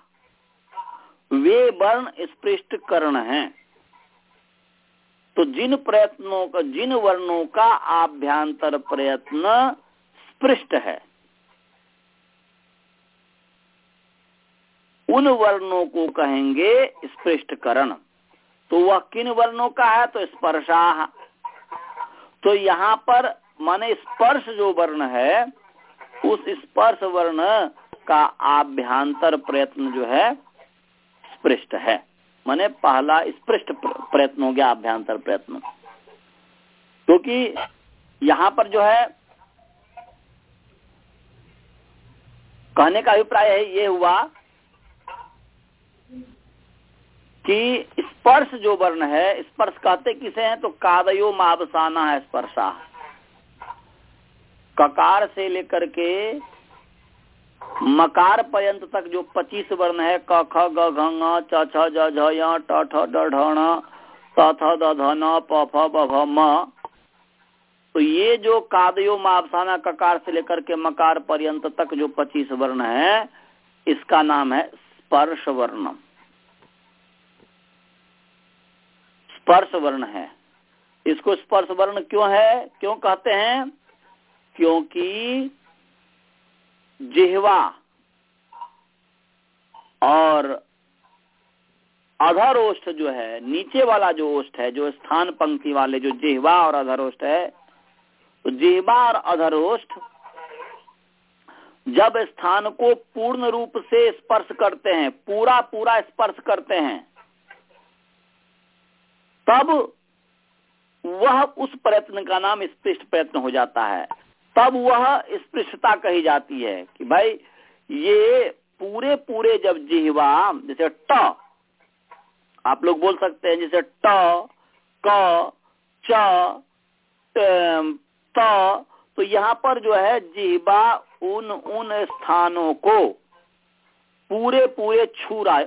वे वर्ण स्पृष्ट कर्ण हैं। तो जिन प्रयत्नों का, जिन वर्णों का आभ्यांतर प्रयत्न स्पृष्ट है, उन वर्णों को कहेंगे स्पृष्ट करण। तो वह किन वर्णों का है? तो स्पर्शा तो यहाँ पर माने स्पर्श जो वर्ण है, उस स्पर्श वर्ण का आभ्यांतर प्रयत्न जो है, स्पृष्ट है। माने पहला स्पृष्ट प्रयत्न हो गया अभ्यंतर प्रयत्न। क्योंकि यहाँ पर जो है, कहने का अभिप्राय है, ये हुआ कि स्पर्श जो वर्ण है, स्पर्श कहते किसे हैं? तो कादयो मावसाना है स्पर्शा। ककार से लेकर के मकार पर्यंत तक जो पच्चीस वर्ण है, क, ख, ग, घ च, छ, ज, झ, य, ट, ठ, ड प, फ, ब म। तो ये जो कादयो मावसाना ककार से लेकर के मकार पर्यंत तक जो पच्चीस वर्ण है, इसका नाम है स्पर्श वर्ण। स्पर्श वर्ण है। इसको स्पर्श वर्ण क्यों है? क्यों कहते हैं? क्योंकि जिहवा और अधर ओष्ठ जो है, नीचे वाला जो ओष्ठ है, जो स्थान पंक्ति वाले जो जिहवा और अधर ओष्ठ है तो जिहवा और अधर ओष्ठ जब स्थान को पूर्ण रूप से स्पर्श करते हैं, पूरा पूरा स्पर्श करते हैं तब वह उस प्रयत्न का नाम स्पृष्ट प्रयत्न हो जाता है। तब वह स्पृष्टता कही जाती है कि भाई, ये पूरे पूरे जब जिहवा, जैसे ट, आप लोग बोल सकते हैं जैसे ट, क, च त तो यहाँ पर जो है जिहवा उन उन स्थानों को पूरे पूरे छू रहा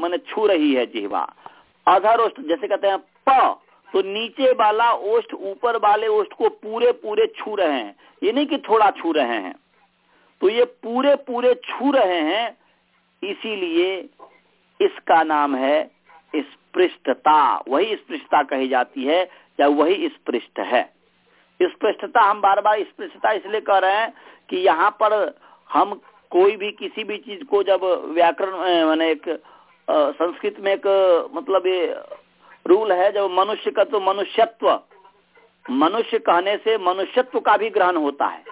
मैंने छू रही है जिहवा। अधर जैसे कहते हैं प तो नीचे वाला ओष्ठ, ऊपर वाले ओष्ठ को पूरे पूरे छू रहे हैं। ये नहीं कि थोड़ा छू रहे हैं। तो ये पूरे पूरे छू रहे हैं, इसीलिए इसका नाम है स्पृष्टता। वही स्पृष्टता कही जाती है, या वही स्पृष्ट है। स्पृष्टता, हम बार बार स्पृष्टता इसलिए कह रहे हैं कि यहाँ पर हम कोई भी, किसी भी चीज़ को जब व्याकरण मैंने एक संस्कृत में एक मतलब ये रूल है जब मनुष्य का तो मनुष्यत्व। मनुष्य कहने से मनुष्यत्व का भी ग्रहण होता है।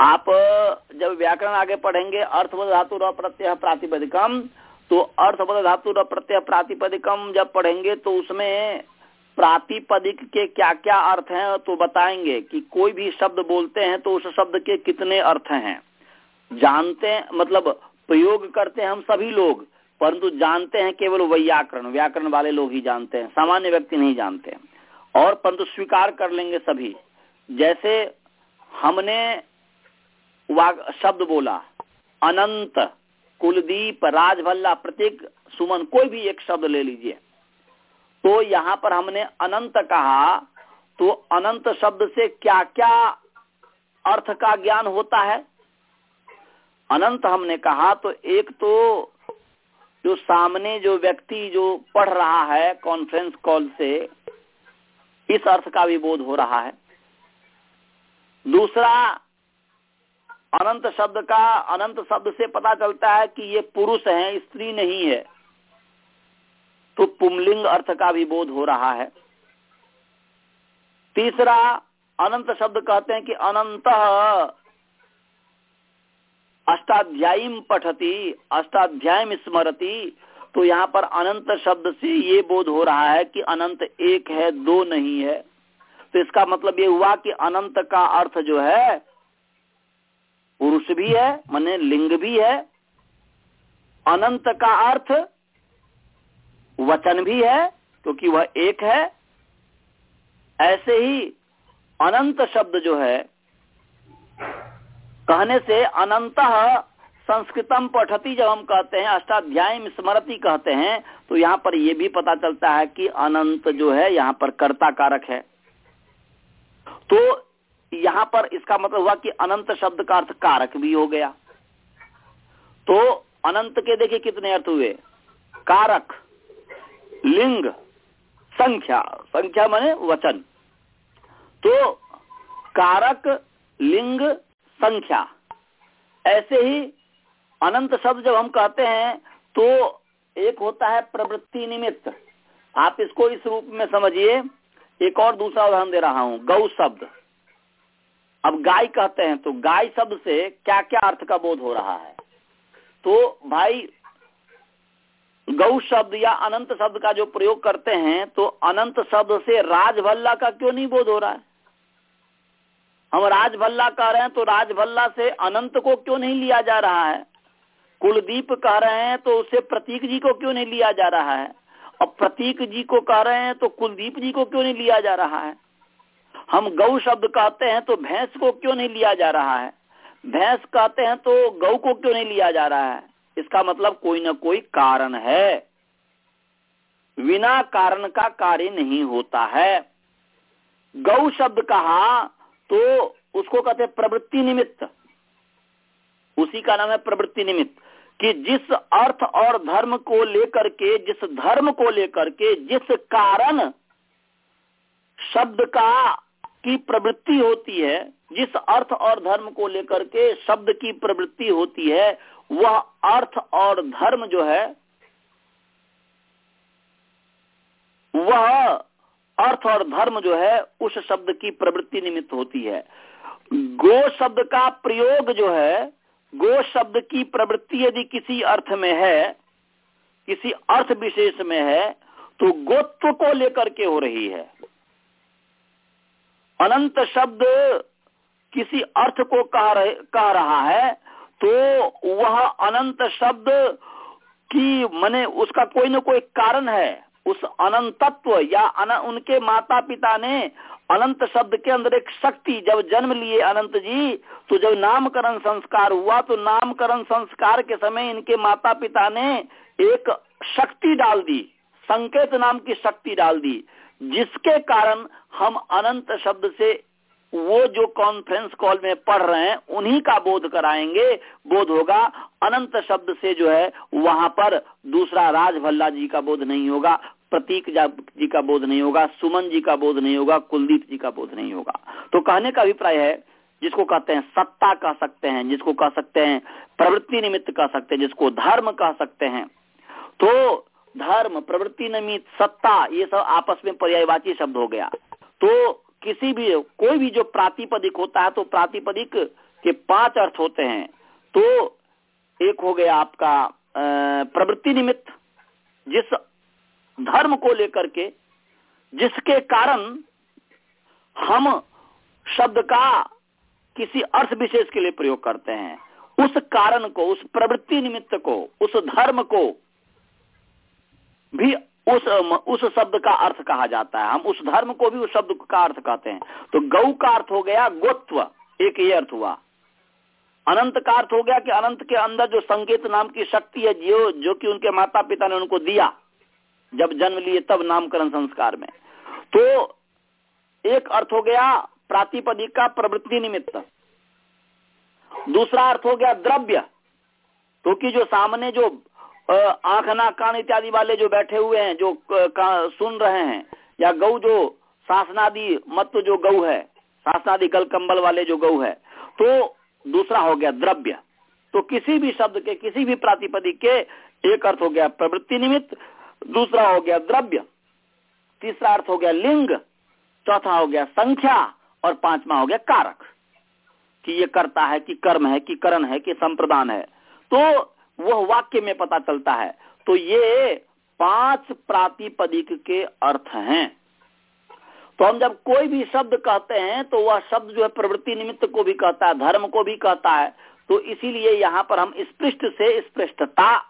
आप जब व्याकरण आगे पढ़ेंगे अर्थ धातु प्रत्यय प्रातिपदिकम तो अर्थपद धातु प्रत्यय प्रातिपदिकम जब पढ़ेंगे तो उसमें प्रातिपदिक के क्या क्या अर्थ हैं तो बताएँगे कि कोई भी शब्द बोलते हैं तो उस शब्द के कितने अर्थ हैं। जानते मतलब प्रयोग करते हैं हम सभी लोग परंतु जानते हैं केवल व्याकरण व्याकरण वाले लोग ही जानते हैं, सामान्य व्यक्ति नहीं जानते और परंतु स्वीकार कर लेंगे सभी। जैसे हमने शब्द बोला, अनंत, कुलदीप, राजभल्ला प्रत्येक सुमन, कोई भी एक शब्द ले लीजिए। तो यहाँ पर हमने अनंत कहा तो अनंत शब्द से क्या क्या अर्थ का ज्ञान होता है? अनंत हमने कहा तो एक तो जो सामने जो व्यक्ति जो पढ़ रहा है कॉन्फ्रेंस कॉल से, इस अर्थ का भी बोध हो रहा है। दूसरा, अनंत शब्द का, अनंत शब्द से पता चलता है कि ये पुरुष है, स्त्री नहीं है। तो पुमलिंग अर्थ का भी बोध हो रहा है। तीसरा, अनंत शब्द कहते हैं कि अनंत अष्टाध्यायी पठती, अष्टाध्याय स्मरती तो यहाँ पर अनंत शब्द से ये बोध हो रहा है कि अनंत एक है, दो नहीं है। तो इसका मतलब ये हुआ कि अनंत का अर्थ जो है, पुरुष भी है, माने लिंग भी है। अनंत का अर्थ वचन भी है, क्योंकि वह एक है। ऐसे ही अनंत शब्द जो है कहने से अनंत संस्कृतम पठती जब हम कहते हैं, अष्टाध्याय स्मृति कहते हैं तो यहाँ पर यह भी पता चलता है कि अनंत जो है, यहाँ पर कर्ता कारक है। तो यहाँ पर इसका मतलब हुआ कि अनंत शब्द का अर्थ कारक भी हो गया। तो अनंत के देखिए कितने अर्थ हुए। कारक, लिंग, संख्या। संख्या माने वचन। तो कारक, लिंग संख्या। ऐसे ही अनंत शब्द जब हम कहते हैं तो एक होता है प्रवृत्ति निमित्त। आप इसको इस रूप में समझिए। एक और दूसरा उदाहरण दे रहा हूँ गौ शब्द। अब गाय कहते हैं तो गाय शब्द से क्या क्या अर्थ का बोध हो रहा है? तो भाई गौ शब्द या अनंत शब्द का जो प्रयोग करते हैं तो अनंत शब्द से राजभल्ला का क्यों नहीं बोध हो रहा है? हम राजभल्ला कह रहे हैं तो राजभल्ला से अनंत को क्यों नहीं लिया जा रहा है? कुलदीप कह रहे हैं तो उसे प्रतीक जी को क्यों नहीं लिया जा रहा है? और प्रतीक जी को कह रहे हैं तो कुलदीप जी को क्यों नहीं लिया जा रहा है? हम गौ शब्द कहते हैं तो भैंस को क्यों नहीं लिया जा रहा है? भैंस कहते हैं तो गौ को क्यों नहीं लिया जा रहा है? इसका मतलब कोई ना कोई कारण है। बिना कारण का कार्य नहीं होता है। गौ शब्द कहा तो उसको कहते हैं प्रवृत्ति निमित्त। उसी का नाम है प्रवृत्ति निमित्त। कि जिस अर्थ और धर्म को लेकर के, जिस धर्म को लेकर के, जिस कारण शब्द का की प्रवृत्ति होती है, जिस अर्थ और धर्म को लेकर के शब्द की प्रवृत्ति होती है, वह अर्थ और धर्म जो है, वह अर्थ और धर्म जो है, उस शब्द की प्रवृत्ति निमित्त होती है। गो शब्द का प्रयोग जो है, गो शब्द की प्रवृत्ति यदि किसी अर्थ में है, किसी अर्थ विशेष में है तो गोत्व को लेकर के हो रही है। अनंत शब्द किसी अर्थ को कह रहे है तो वह अनंत शब्द की, मने उसका कोई न कोई कारण है। उस अनंतत्व या अन, उनके माता पिता ने अनंत शब्द के अंदर एक शक्ति जब जन्म लिए अनंत जी तो जब नामकरण संस्कार हुआ तो नामकरण संस्कार के समय इनके माता पिता ने एक शक्ति डाल दी संकेत नाम की शक्ति डाल दी जिसके कारण हम अनंत शब्द से वो जो कॉन्फ्रेंस कॉल में पढ़ रहे हैं उन्हीं का बोध कराएँगे बोध होगा अनंत शब्द से जो है वहाँ पर दूसरा राज भल्ला जी का बोध नहीं होगा प्रतीक जी का बोध नहीं होगा, सुमन जी का बोध नहीं होगा, कुलदीप जी का बोध नहीं होगा। तो कहने का अभिप्राय है, जिसको कहते हैं सत्ता कह सकते हैं, जिसको कह सकते हैं प्रवृत्ति निमित्त कह सकते हैं, जिसको धर्म कह सकते हैं। तो धर्म, प्रवृत्ति निमित्त, सत्ता, ये सब आपस में पर्यायवाची शब्द हो गया। तो किसी भी, कोई भी जो प्रातिपदिक होता है तो प्रातिपदिक के पाँच अर्थ होते हैं। तो एक हो गया आपका प्रवृत्ति निमित्त, जिस धर्म को लेकर के, जिसके कारण हम शब्द का किसी अर्थ विशेष के लिए प्रयोग करते हैं, उस कारण को, उस प्रवृत्ति निमित्त को, उस धर्म को भी उस उस शब्द का अर्थ कहा जाता है। हम उस धर्म को भी उस शब्द का अर्थ कहते हैं। तो गौ का अर्थ हो गया गोत्व, एक ये अर्थ हुआ। अनंत का अर्थ हो गया कि अनंत के अंदर जो संकेत नाम की शक्ति है, जो जो कि उनके माता पिता ने उनको दिया जब जन्म लिए तब नामकरण संस्कार में। तो एक अर्थ हो गया प्रातिपदिक का प्रवृत्ति निमित्त। दूसरा अर्थ हो गया द्रव्य। क्योंकि तो जो सामने जो आँख ना कान इत्यादि वाले जो बैठे हुए हैं, जो सुन रहे हैं, या गौ जो शासनादि मत जो गौ है, शासनादि कल कंबल वाले जो गौ है तो दूसरा हो गया द्रव्य। तो किसी भी शब्द के, किसी भी प्रातिपदिक के एक अर्थ हो गया प्रवृत्ति निमित्त दूसरा हो गया द्रव्य, तीसरा अर्थ हो गया लिंग, चौथा हो गया संख्या और पांचवा हो गया कारक। कि ये करता है, कि कर्म है, कि करण है, कि संप्रदान है। तो वह वाक्य में पता चलता है। तो ये पाँच प्रातिपदिक के अर्थ हैं। तो हम जब कोई भी शब्द कहते हैं तो वह शब्द जो है प्रवृत्ति निमित्त को भी कहता है, धर्म को भी कहता है। तो इसीलिए यहाँ पर हम स्पृष्ट से स्पृष्टता,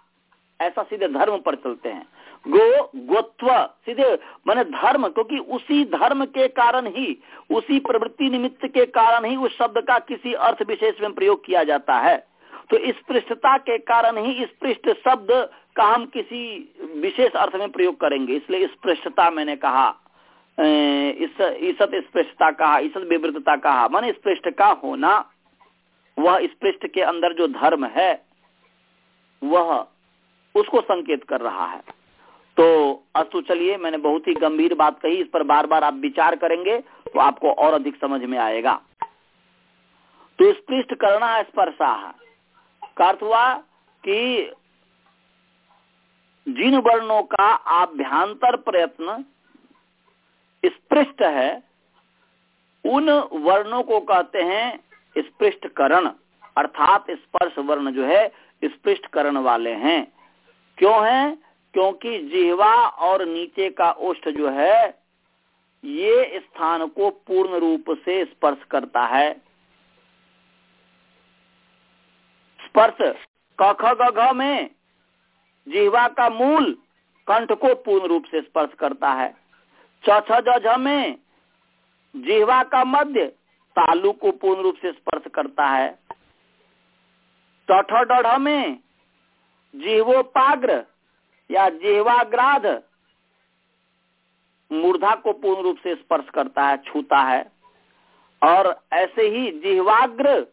ऐसा सीधे धर्म पर चलते हैं। गो गोत्व, सीधे मैंने धर्म, क्योंकि उसी धर्म के कारण ही, उसी प्रवृत्ति निमित्त के कारण ही उस शब्द का किसी अर्थ विशेष में प्रयोग किया जाता है। तो इस पृष्ठता के कारण ही इस पृष्ठ शब्द का हम किसी विशेष अर्थ में प्रयोग करेंगे। इसलिए इस पृष्ठता मैंने कहा इस, ईसत स्पृष्टता कहा, ईसत विवृतता कहा। मन स्पृष्ट का होना, वह स्पृष्ट के अंदर जो धर्म है, वह उसको संकेत कर रहा है। तो अस्तु चलिए, मैंने बहुत ही गंभीर बात कही, इस पर बार बार आप विचार करेंगे तो आपको और अधिक समझ में आएगा। तो स्पृष्ट करना स्पर्शा। का अर्थ हुआ कि जिन वर्णों का आभ्यांतर प्रयत्न स्पृष्ट है, उन वर्णों को कहते हैं स्पृष्टकरण, अर्थात स्पर्श वर्ण जो है, स्पृष्टकरण वाले हैं। क्यों है? क्योंकि जिहवा और नीचे का ओष्ठ जो है, ये स्थान को पूर्ण रूप से स्पर्श करता है। स्पर्श कख ग में जिहवा का मूल कंठ को पूर्ण रूप से स्पर्श करता है। चौथ जझ में जिहवा का मध्य तालु को पूर्ण रूप से स्पर्श करता है। चौथ डढ़ में जिहवोपाग्र या जिहवाग्राध मूर्धा को पूर्ण रूप से स्पर्श करता है, छूता है। और ऐसे ही जिहवाग्र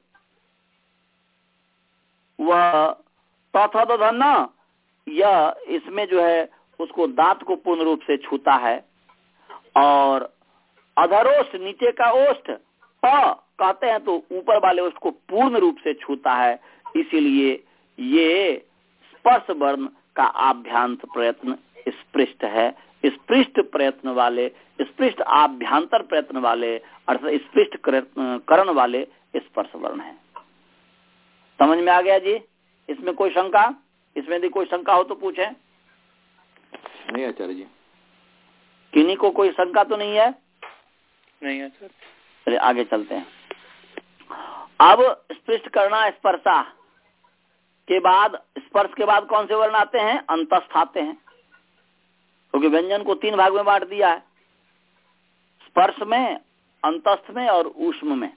वह तथन यह इसमें जो है, उसको दांत को पूर्ण रूप से छूता है। और अधरोष्ट, नीचे का ओष्ठ, प कहते हैं तो ऊपर वाले ओष्ठ को पूर्ण रूप से छूता है। इसीलिए ये स्पर्श वर्ण का आभ्यांत प्रयत्न स्पृष्ट है। स्पृष्ट प्रयत्न वाले स्पृष्ट आभ्यांतर प्रयत्न वाले अर्थात स्पृष्ट करण वाले स्पर्श वर्ण है। समझ में आ गया जी? इसमें कोई शंका? इसमें यदि कोई शंका हो तो पूछे।
नहीं आचार्य जी।
किन्हीं को कोई शंका तो नहीं है?
नहीं आचार्य।
चलिए आगे चलते हैं। अब स्पृष्ट करना स्पर्शा। के बाद, स्पर्श के बाद कौन से वर्ण आते हैं? अंतस्थ आते हैं। क्योंकि तो व्यंजन को तीन भाग में बांट दिया है। स्पर्श में, अंतस्थ में और ऊष्म में।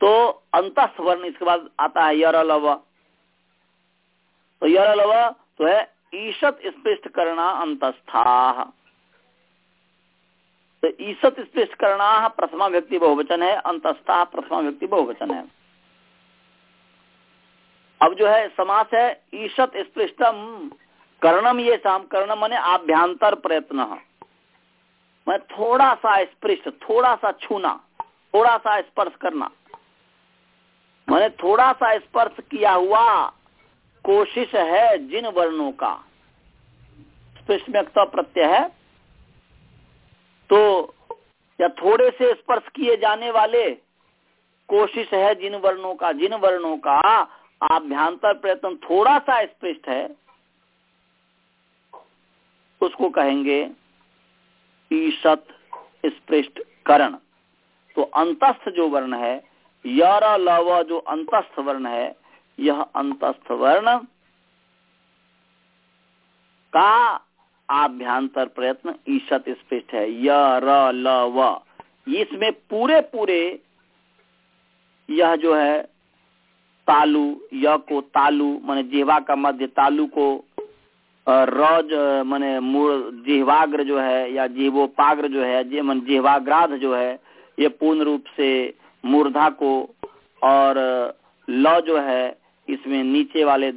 तो अंतस्थ वर्ण इसके बाद आता है यर तो यर लव तो है ईशत स्पृष्ट करना अंतस्था। तो ईशत स्पृष्ट करना प्रथमा व्यक्ति बहुवचन है, अंतस्था प्रथमा व्यक्ति बहुवचन है। अब जो है, समास है ईशत स्पृष्टम कर्णम ये शाम कर्णम मैंने आभ्यांतर प्रयत्न। मैं थोड़ा सा स्पृष्ट, थोड़ा सा छूना, थोड़ा सा स्पर्श करना। मैंने थोड़ा सा स्पर्श किया हुआ कोशिश है जिन वर्णों का। स्पृष्ट में प्रत्यय है। तो या थोड़े से स्पर्श किए जाने वाले कोशिश है जिन वर्णों का, जिन वर्णों का आभ्यंतर प्रयत्न थोड़ा सा स्पृष्ट है, उसको कहेंगे ईशत स्पृष्ट करण। तो अंतस्थ जो वर्ण है, यर लव जो अंतस्थ वर्ण है, यह अंतस्थ वर्ण का आभ्यंतर प्रयत्न ईशत स्पृष्ट है य र ल व इसमें पूरे पूरे यह जो है तालु, य को तालु, माने जिहवा का मध्य तालु को रज माने जिहवाग्र जो है, या जीवोपाग्र जो है, जे मन जिहवाग्राध जो है, ये पूर्ण रूप से मूर्धा को, और, ल जो है, इसमें नीचे वाले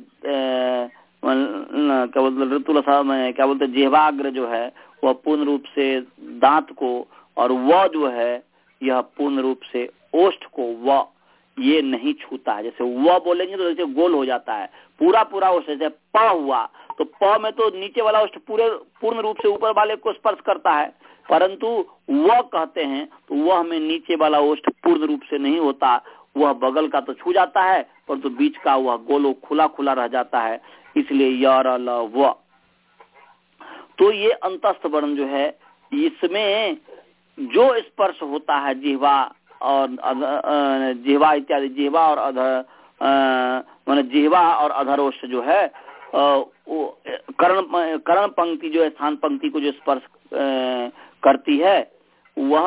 क्या बोलते ऋतुलसा में क्या बोलते जिहवाग्र जो है, वह पूर्ण रूप से दांत को, और व जो है, यह पूर्ण रूप से ओष्ठ को, व। ये नहीं छूता। है जैसे व बोलेंगे तो जैसे गोल हो जाता है। पूरा पूरा ओष्ठ जैसे प हुआ। तो प में तो नीचे वाला ओष्ठ पूरे, पूर्ण रूप से ऊपर वाले को स्पर्श करता है। परंतु वह कहते हैं तो वह में नीचे वाला ओष्ठ पूर्ण रूप से नहीं होता। वह बगल का तो छू जाता है, परंतु तो बीच का वह गोलो खुला खुला रह जाता है। इसलिए तो ये अंतस्थ वर्ण जो है, इसमें जो स्पर्श होता है जिहवा और जिहवा इत्यादि जिहवा और अधर मान जिहवा और अधरोष जो है करण करण पंक्ति जो है, स्थान पंक्ति को जो स्पर्श करती है, वह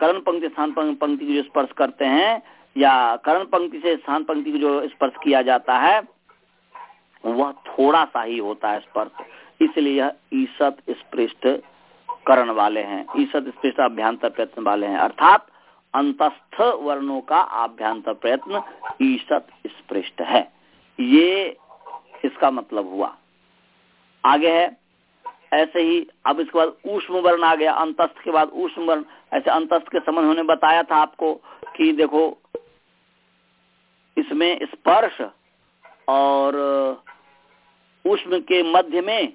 करण पंक्ति, स्थान पंक्ति को जो स्पर्श करते हैं, या करण पंक्ति से स्थान पंक्ति को जो स्पर्श किया जाता है, वह थोड़ा सा ही होता है स्पर्श। इसलिए यह ईसत स्पृष्ट करण वाले हैं। ईसत स्पृष्ट अभ्यंतर प्रयत्न वाले हैं। अर्थात अंतस्थ वर्णों का आभ्यंतर प्रयत्न ईसत स्पृष्ट है। ये इसका मतलब हुआ। आगे है, ऐसे ही, अब इसके बाद ऊष्म वर्ण आ गया। अंतस्थ के बाद ऊष्म वर्ण, ऐसे अंतस्थ के संबंध होने बताया था आपको कि देखो, इसमें स्पर्श और उष्म के मध्य में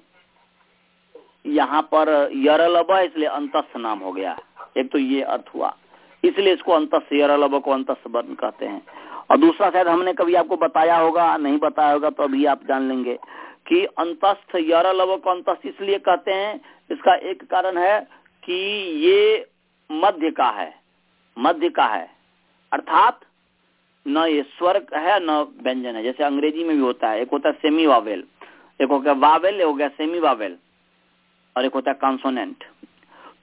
यहाँ पर यरलब इसलिए अंतस्थ नाम हो गया। एक तो ये अर्थ हुआ। इसलिए इसको अंतस्थ यरलब को अंतस्थ वर्ण कहते हैं। और दूसरा शायद हमने कभी आपको बताया होगा, नहीं बताया होगा तो अभी आप जान लेंगे कि अंतस्थ यरलब को अंतस्थ इसलिए कहते हैं, इसका एक कारण है कि ये मध्य का है, मध्य का है। अर्थात न ये स्वर है, न व्यंजन है। जैसे अंग्रेज़ी में भी होता है, एक होता है सेमी वावेल एक हो गया वावेल हो गया सेमी वावेल और एक होता है कॉन्सोनेंट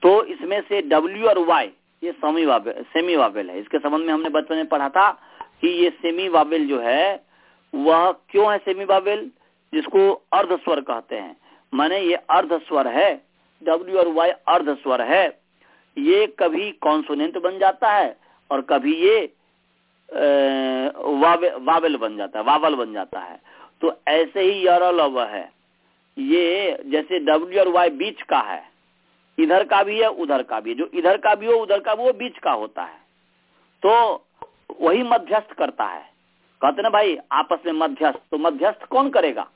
तो इसमें से डब्ल्यू और वाई ये सेमी वावेल सेमी वावेल है। इसके संबंध में हमने बचपन में पढ़ा था कि ये सेमी वावेल जो है वह क्यों है सेमी वावेल जिसको अर्ध स्वर कहते हैं। माने ये अर्ध स्वर है डब्ल्यू और वाई अर्ध स्वर है। ये कभी कॉन्सोनेंट बन जाता है और कभी ये वावे, वावेल बन जाता है वावल बन जाता है। तो ऐसे ही यरल है। ये जैसे डब्ल्यू और वाई बीच का है इधर का भी है, उधर का भी है। जो इधर का भी हो, उधर का भी वो बीच का होता है। तो वही मध्यस्थ करता है। कहते ना भाई, आपस में मध्यस्थ तो मध्यस्थ कौन करेगा?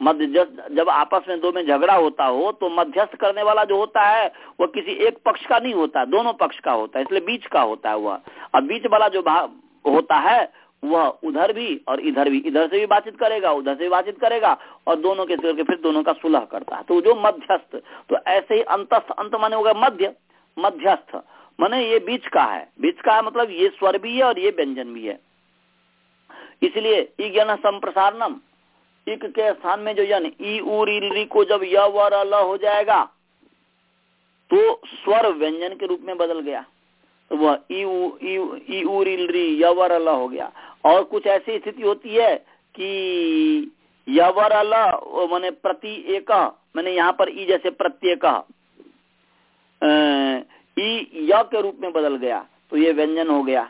मध्य जब आपस में दो में झगड़ा होता हो तो मध्यस्थ करने वाला जो होता है वह किसी एक पक्ष का नहीं होता, दोनों पक्ष का होता है, इसलिए बीच का होता है वह। और बीच वाला जो होता है वह उधर भी और इधर भी, इधर से भी बातचीत करेगा, उधर से भी बातचीत करेगा और दोनों के करके फिर दोनों का सुलह करता है। तो जो मध्यस्थ तो ऐसे ही अंतस्थ, अंत माने होगा मध्य, मध्यस्थ। माने ये बीच का है। बीच का है मतलब ये स्वर भी है और ये व्यंजन भी है। इसलिए ज्ञान संप्रसारणम, इक के स्थान में जो यन ई उरी को जब य वर हो जाएगा तो स्वर व्यंजन के रूप में बदल गया। वह ई उरी यवर हो गया। और कुछ ऐसी स्थिति होती है कि यवर मैंने प्रति एक मैंने यहाँ पर ई जैसे प्रत्येक ई य के रूप में बदल गया तो ये व्यंजन हो गया।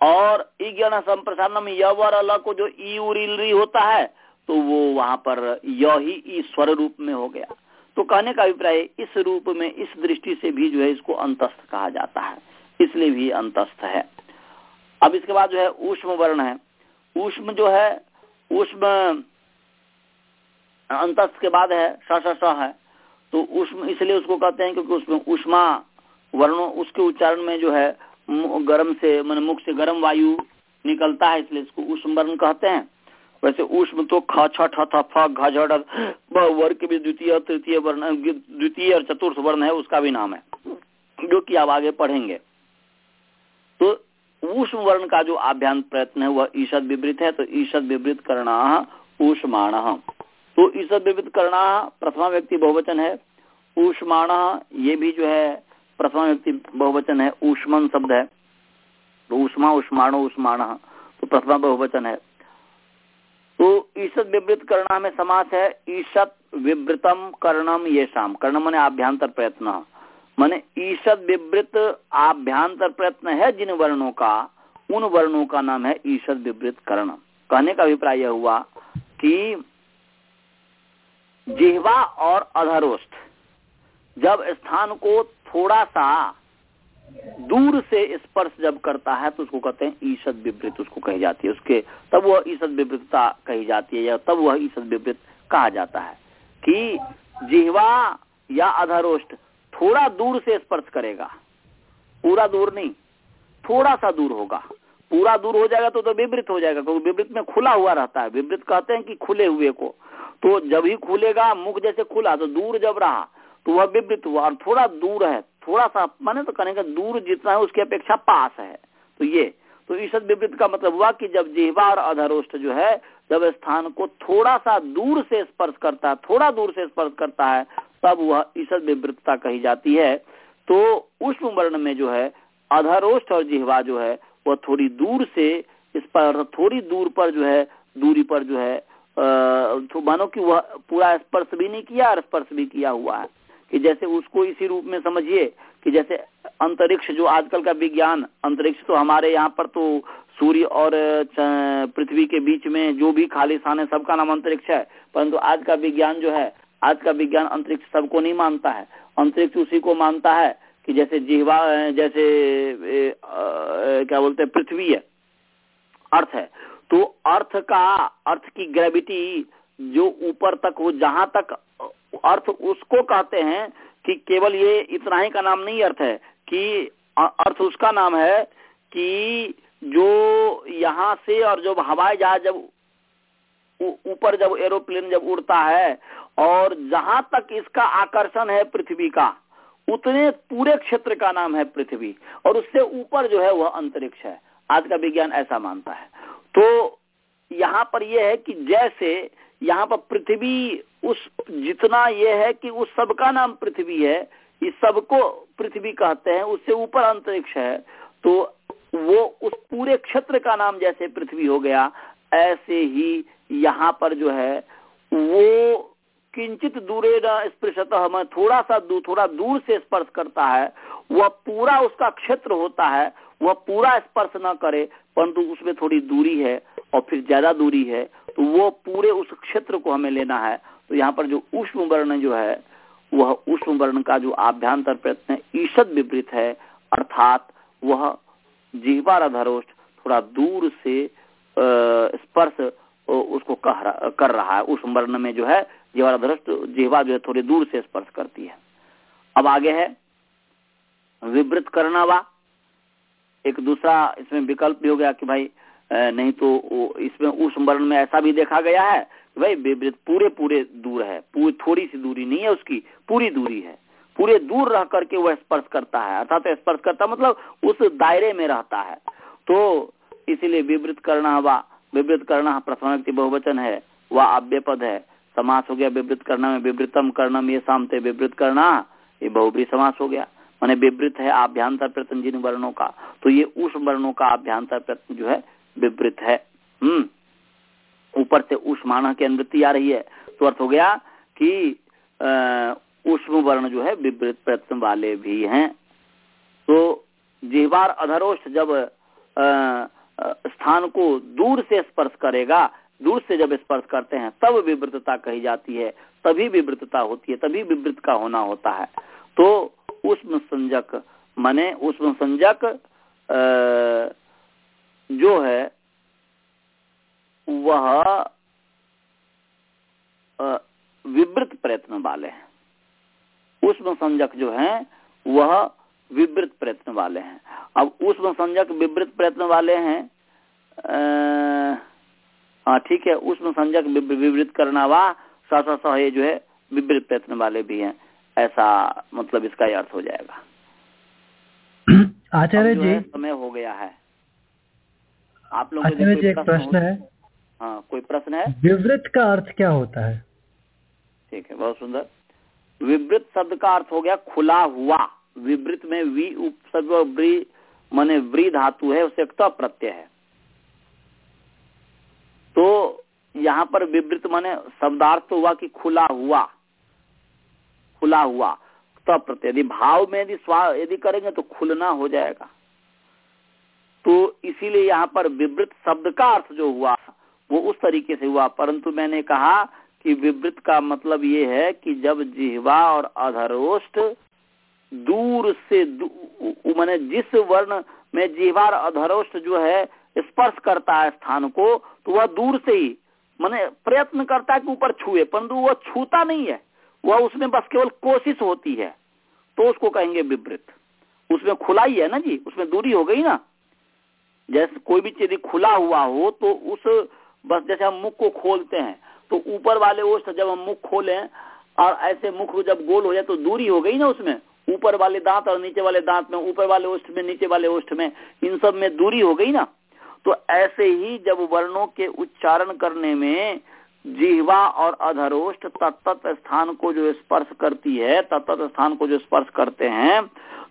और ई ज्ञान संप्रसारण में यवर अल को जो ई उरी होता है तो वो वहाँ पर य ही ई स्वर रूप में हो गया। तो कहने का अभिप्राय, इस रूप में, इस दृष्टि से भी जो है इसको अंतस्थ कहा जाता है। इसलिए भी अंतस्थ है। अब इसके बाद जो है ऊष्म वर्ण है। ऊष्म जो है, ऊष्म अंतस्थ के बाद है स है। तो ऊष्म इसलिए उसको कहते हैं क्योंकि उसमें ऊष्मा वर्णों, उसके उच्चारण में जो है गर्म से, मान मुख से गर्म वायु निकलता है, इसलिए इसको ऊष्म वर्ण कहते हैं। वैसे उष्म तो ख, छ, ठ, थ, फ, घ वर्ग के भी द्वितीय, तृतीय वर्ण, द्वितीय और चतुर्थ वर्ण है, उसका भी नाम है, जो कि आप आगे पढ़ेंगे। तो उष्म वर्ण का जो आभ्यांत प्रयत्न है, वह ईषद विवृत है तो ईषद विवृत करना ऊष्माण। तो ईषद विवृत करना प्रथमा व्यक्ति बहुवचन है, ऊष्माण ये भी जो है, प्रथमा व्यक्ति बहुवचन है, ऊष्मन शब्द है। तो ऊष्मा, ऊष्माण ऊष्माण तो प्रथमा बहुवचन है। तो ईषद विवृत करना में समास है, ईषद विवृतम कर्णम ये शाम कर्ण मने आभ्यंतर प्रयत्न। माने ईषद विवृत आभ्यंतर प्रयत्न है जिन वर्णों का, उन वर्णों का नाम है ईषद विवृत कर्ण कहने का अभिप्राय यह हुआ कि जिहवा और अधरोष्ठ जब स्थान को थोड़ा सा दूर से स्पर्श जब करता है तो उसको कहते हैं ईषद विवृत, उसको कही जाती है। उसके, तब वह ईषद विवृतता कही जाती है या तब वह ईषद विवृत कहा जाता है कि जिहवा या अधरोष्ठ थोड़ा दूर से स्पर्श करेगा। पूरा दूर नहीं, थोड़ा सा दूर होगा। पूरा दूर हो जाएगा तो तो विवृत हो जाएगा, क्योंकि विवृत में खुला हुआ रहता है। विवृत कहते हैं कि खुले हुए को। तो जब ही खुलेगा, मुख जैसे खुला तो दूर जब रहा तो वह विवृत हुआ। और थोड़ा दूर है, थोड़ा सा, माने तो कहने का दूर जितना है, उसकी अपेक्षा पास है। तो ये तो ईषद विवृत का मतलब हुआ कि जब जिहवा और अधरोष्ठ जो है, जब स्थान को थोड़ा सा दूर से स्पर्श करता है, थोड़ा दूर से स्पर्श करता है तब वह ईषद विवृतता कही जाती है तो उष्म वर्ण में जो है अधरोष्ठ और जिहवा जो है, वह थोड़ी दूर से इस पर, थोड़ी दूर पर जो है, दूरी पर जो है तो मानो कि वह पूरा स्पर्श भी नहीं किया और स्पर्श भी किया हुआ है। कि जैसे उसको इसी रूप में समझिए कि जैसे अंतरिक्ष जो आजकल का विज्ञान, अंतरिक्ष तो हमारे यहाँ पर तो सूर्य और पृथ्वी के बीच में जो भी खाली स्थान है, सबका नाम अंतरिक्ष है। परंतु आज का विज्ञान जो है आज का विज्ञान अंतरिक्ष सबको नहीं मानता है। अंतरिक्ष उसी को मानता है कि जैसे जिहवा जैसे ए, आ, क्या बोलते हैं पृथ्वी है अर्थ है। तो अर्थ का अर्थ की ग्रेविटी जो ऊपर तक हो जहाँ तक अर्थ उसको कहते हैं कि केवल ये इतना ही का नाम नहीं अर्थ है कि अर्थ उसका नाम है कि जो यहाँ से और जब हवाई जहाज़ जब ऊपर जब एरोप्लेन जब उड़ता है और जहाँ तक इसका आकर्षण है पृथ्वी का, उतने पूरे क्षेत्र का नाम है पृथ्वी, और उससे ऊपर जो है वह अंतरिक्ष है। आज का विज्ञान ऐसा मानता है। तो यहाँ पर यह है कि जैसे यहाँ पर पृथ्वी उस, जितना यह है कि उस सबका नाम पृथ्वी है, इस सबको पृथ्वी कहते हैं, उससे ऊपर अंतरिक्ष है तो वो उस पूरे क्षेत्र का नाम जैसे पृथ्वी हो गया, ऐसे ही यहाँ पर जो है वो किंचित दूरे न स्पर्शत हमें थोड़ा सा दूर, थोड़ा दूर से स्पर्श करता है, वह पूरा उसका क्षेत्र होता है, वह पूरा स्पर्श न करे, परंतु उसमें थोड़ी दूरी है और फिर ज़्यादा दूरी है तो वो पूरे उस क्षेत्र को हमें लेना है। तो यहाँ पर जो उष्ण वर्ण जो है, वह उष्ण वर्ण का जो आभ्यंतर प्रयत्न ईषद विपरीत है, अर्थात वह जिहवा धरोष्ठ थोड़ा दूर से स्पर्श उसको कर रहा है। उष्ण वर्ण में जो है जिहवा धरोष्ठ जिहवा जो है थोड़ी दूर से स्पर्श करती है। अब आगे है, विवृत करना वा एक दूसरा इसमें विकल्प भी हो गया कि भाई नहीं तो इसमें उस वर्ण में ऐसा भी देखा गया है कि भाई विवृत पूरे पूरे दूर है। पूरी थोड़ी सी दूरी नहीं है उसकी, पूरी दूरी है। पूरे दूर रह करके वह स्पर्श करता है। अर्थात स्पर्श करता मतलब उस दायरे में रहता है। तो इसीलिए विवृत करना वा विवृत करना प्रथम बहुवचन है वह आव्य पद है। समास हो गया विवृत करना में विवृतम कर्णम ये सामते विवृत करना ये बहुबरी समास हो गया। मैंने विवृत है आभ्यांतर प्रयत्न जिन वर्णों का। तो ये उस वर्णों का आभ्यांतर प्रयत्न जो है विवृत है। हम्म। ऊपर से उष्माण की अनुवृत्ति आ रही है। तो अर्थ हो गया कि उष्म वर्ण जो है विवृत प्रयत्न वाले भी हैं। तो जिहवार अधरोष्ठ जब आ, स्थान को दूर से स्पर्श करेगा दूर से जब स्पर्श करते हैं, तब विवृतता कही जाती है, तभी विवृतता होती है, तभी विवृत का होना होता है। तो उष्म संजक, माने उष्म संजक जो है, वह विवृत प्रयत्न वाले हैं। उष्म संजक जो है, वह विवृत प्रयत्न वाले हैं। अब उष्म संजक विवृत प्रयत्न वाले हैं हाँ ठीक है उसमें संजक विवृत करना वा स ये जो है विवृत प्रयत्न वाले भी हैं। ऐसा मतलब इसका अर्थ हो जाएगा। [clears throat]
आचार्य जी
समय हो गया है। आप लोग
आचार्य जी एक प्रश्न है
हाँ। कोई प्रश्न है?
विवृत का अर्थ क्या होता है?
ठीक है बहुत सुंदर। विवृत शब्द का अर्थ हो गया खुला हुआ। विवृत में वी उपसर्ग व्री माने व्री धातु है उसे त प्रत्यय है। तो यहाँ पर विवृत माने शब्दार्थ तो हुआ कि खुला हुआ। खुला हुआ। तब प्रत्यय। यदि भाव में यदि यदि करेंगे तो खुलना हो जाएगा। तो इसीलिए यहाँ पर विवृत शब्द का अर्थ जो हुआ वो उस तरीके से हुआ। परंतु मैंने कहा कि विवृत का मतलब ये है कि जब जिहवा और अधरोष्ट दूर से दू, मैंने जिस वर्ण में जिहवा और अधरोष्ट जो है स्पर्श करता है स्थान को तो वह दूर से ही, मैंने प्रयत्न करता है कि ऊपर छुए, परंतु वह छूता नहीं है। वह उसमें बस केवल कोशिश होती है। तो उसको कहेंगे विवृत उसमें खुला ही है ना जी? उसमें दूरी हो गई ना? जैसे कोई भी चीज़ खुला हुआ हो तो उस बस जैसे हम मुख को खोलते हैं तो ऊपर वाले ओष्ठ जब हम मुख खोले, और ऐसे मुख जब गोल हो जाए तो दूरी हो गई ना उसमें? ऊपर वाले दांत और नीचे वाले दांत में, ऊपर वाले ओष्ठ में, नीचे वाले ओष्ठ में, इन सब में दूरी हो गई ना? तो ऐसे ही जब वर्णों के उच्चारण करने में जीवा और अधरोष्ठ तत्त स्थान को जो स्पर्श करती है तत्त स्थान को जो स्पर्श करते हैं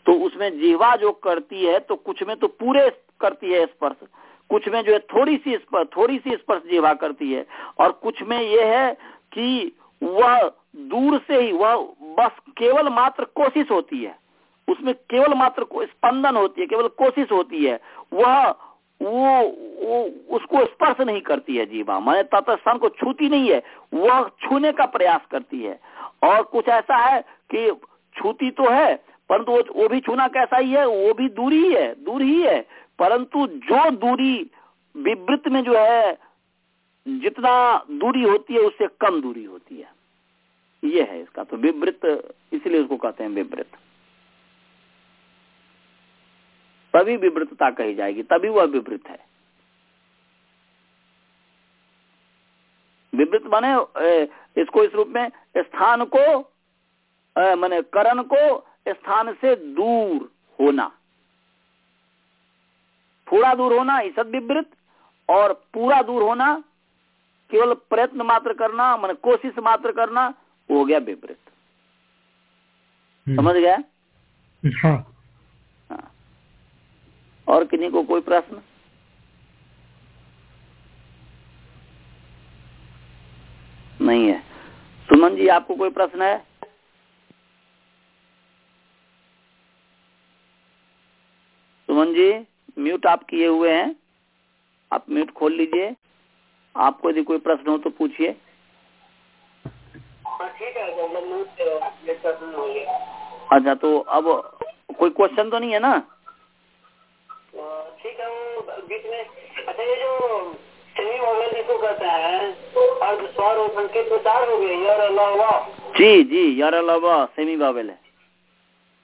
तो उसमें जीवा जो करती है तो कुछ में तो पूरे करती है स्पर्श। कुछ में जो है थोड़ी सी स्पर्श थोड़ी सी स्पर्श जीवा करती है। और कुछ में यह है कि वह दूर से ही, वह बस केवल मात्र कोशिश होती है। उसमें केवल मात्र को स्पंदन होती है, केवल कोशिश होती है। वह वो, वो उसको स्पर्श नहीं करती है जीवा। मैंने तत्स्थान को छूती नहीं है वह छूने का प्रयास करती है। और कुछ ऐसा है कि छूती तो है परंतु वो, भी छूना कैसा ही है वो भी दूरी ही दूर ही है। परंतु जो दूरी विवृत में जो है जितना दूरी होती है उससे कम दूरी होती है। ये है इसका तो विवृत इसलिए उसको कहते हैं विवृत। तभी विवृतता कही जाएगी तभी वह विवृत है। विवृत माने इसको इस रूप में स्थान को माने करण को स्थान से दूर होना। थोड़ा दूर होना ईसद विवृत और पूरा दूर होना केवल प्रयत्न मात्र करना मैंने कोशिश मात्र करना वो हो गया विवृत। समझ गया?
हाँ।
और किन्हीं को कोई प्रश्न? नहीं है। सुमन जी, आपको कोई प्रश्न है? सुमन जी, म्यूट आप किए हुए हैं। आप म्यूट खोल लीजिए। आपको यदि कोई प्रश्न हो तो पूछिए। अच्छा तो अब कोई क्वेश्चन तो नहीं है ना?
बीच में अच्छा ये जो सेमी वॉवल जिसको कहता है और संकेत चार हो गए यार अलावा
जी जी यार अलावा सेमी वॉवल है।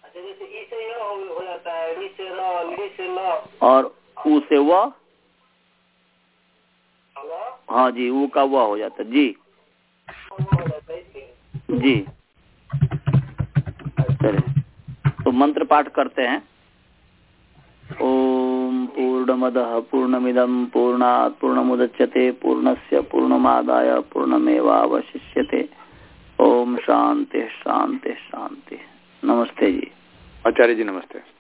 अच्छा जैसे ई से य हो जाता है री से र ली से ल।
और ऊ से व? हाँ जी ऊ का व हो जाता है जी। जी। तो मंत्र पाठ करते हैं। पूर्णमदः, पूर्णमिदं, पूर्णात् पूर्णमुदच्यते पूर्णस्य पूर्णमादाय पूर्णमेवावशिष्यते। ओम शांति शांति शांति नमस्ते जी।
आचार्य जी, नमस्ते।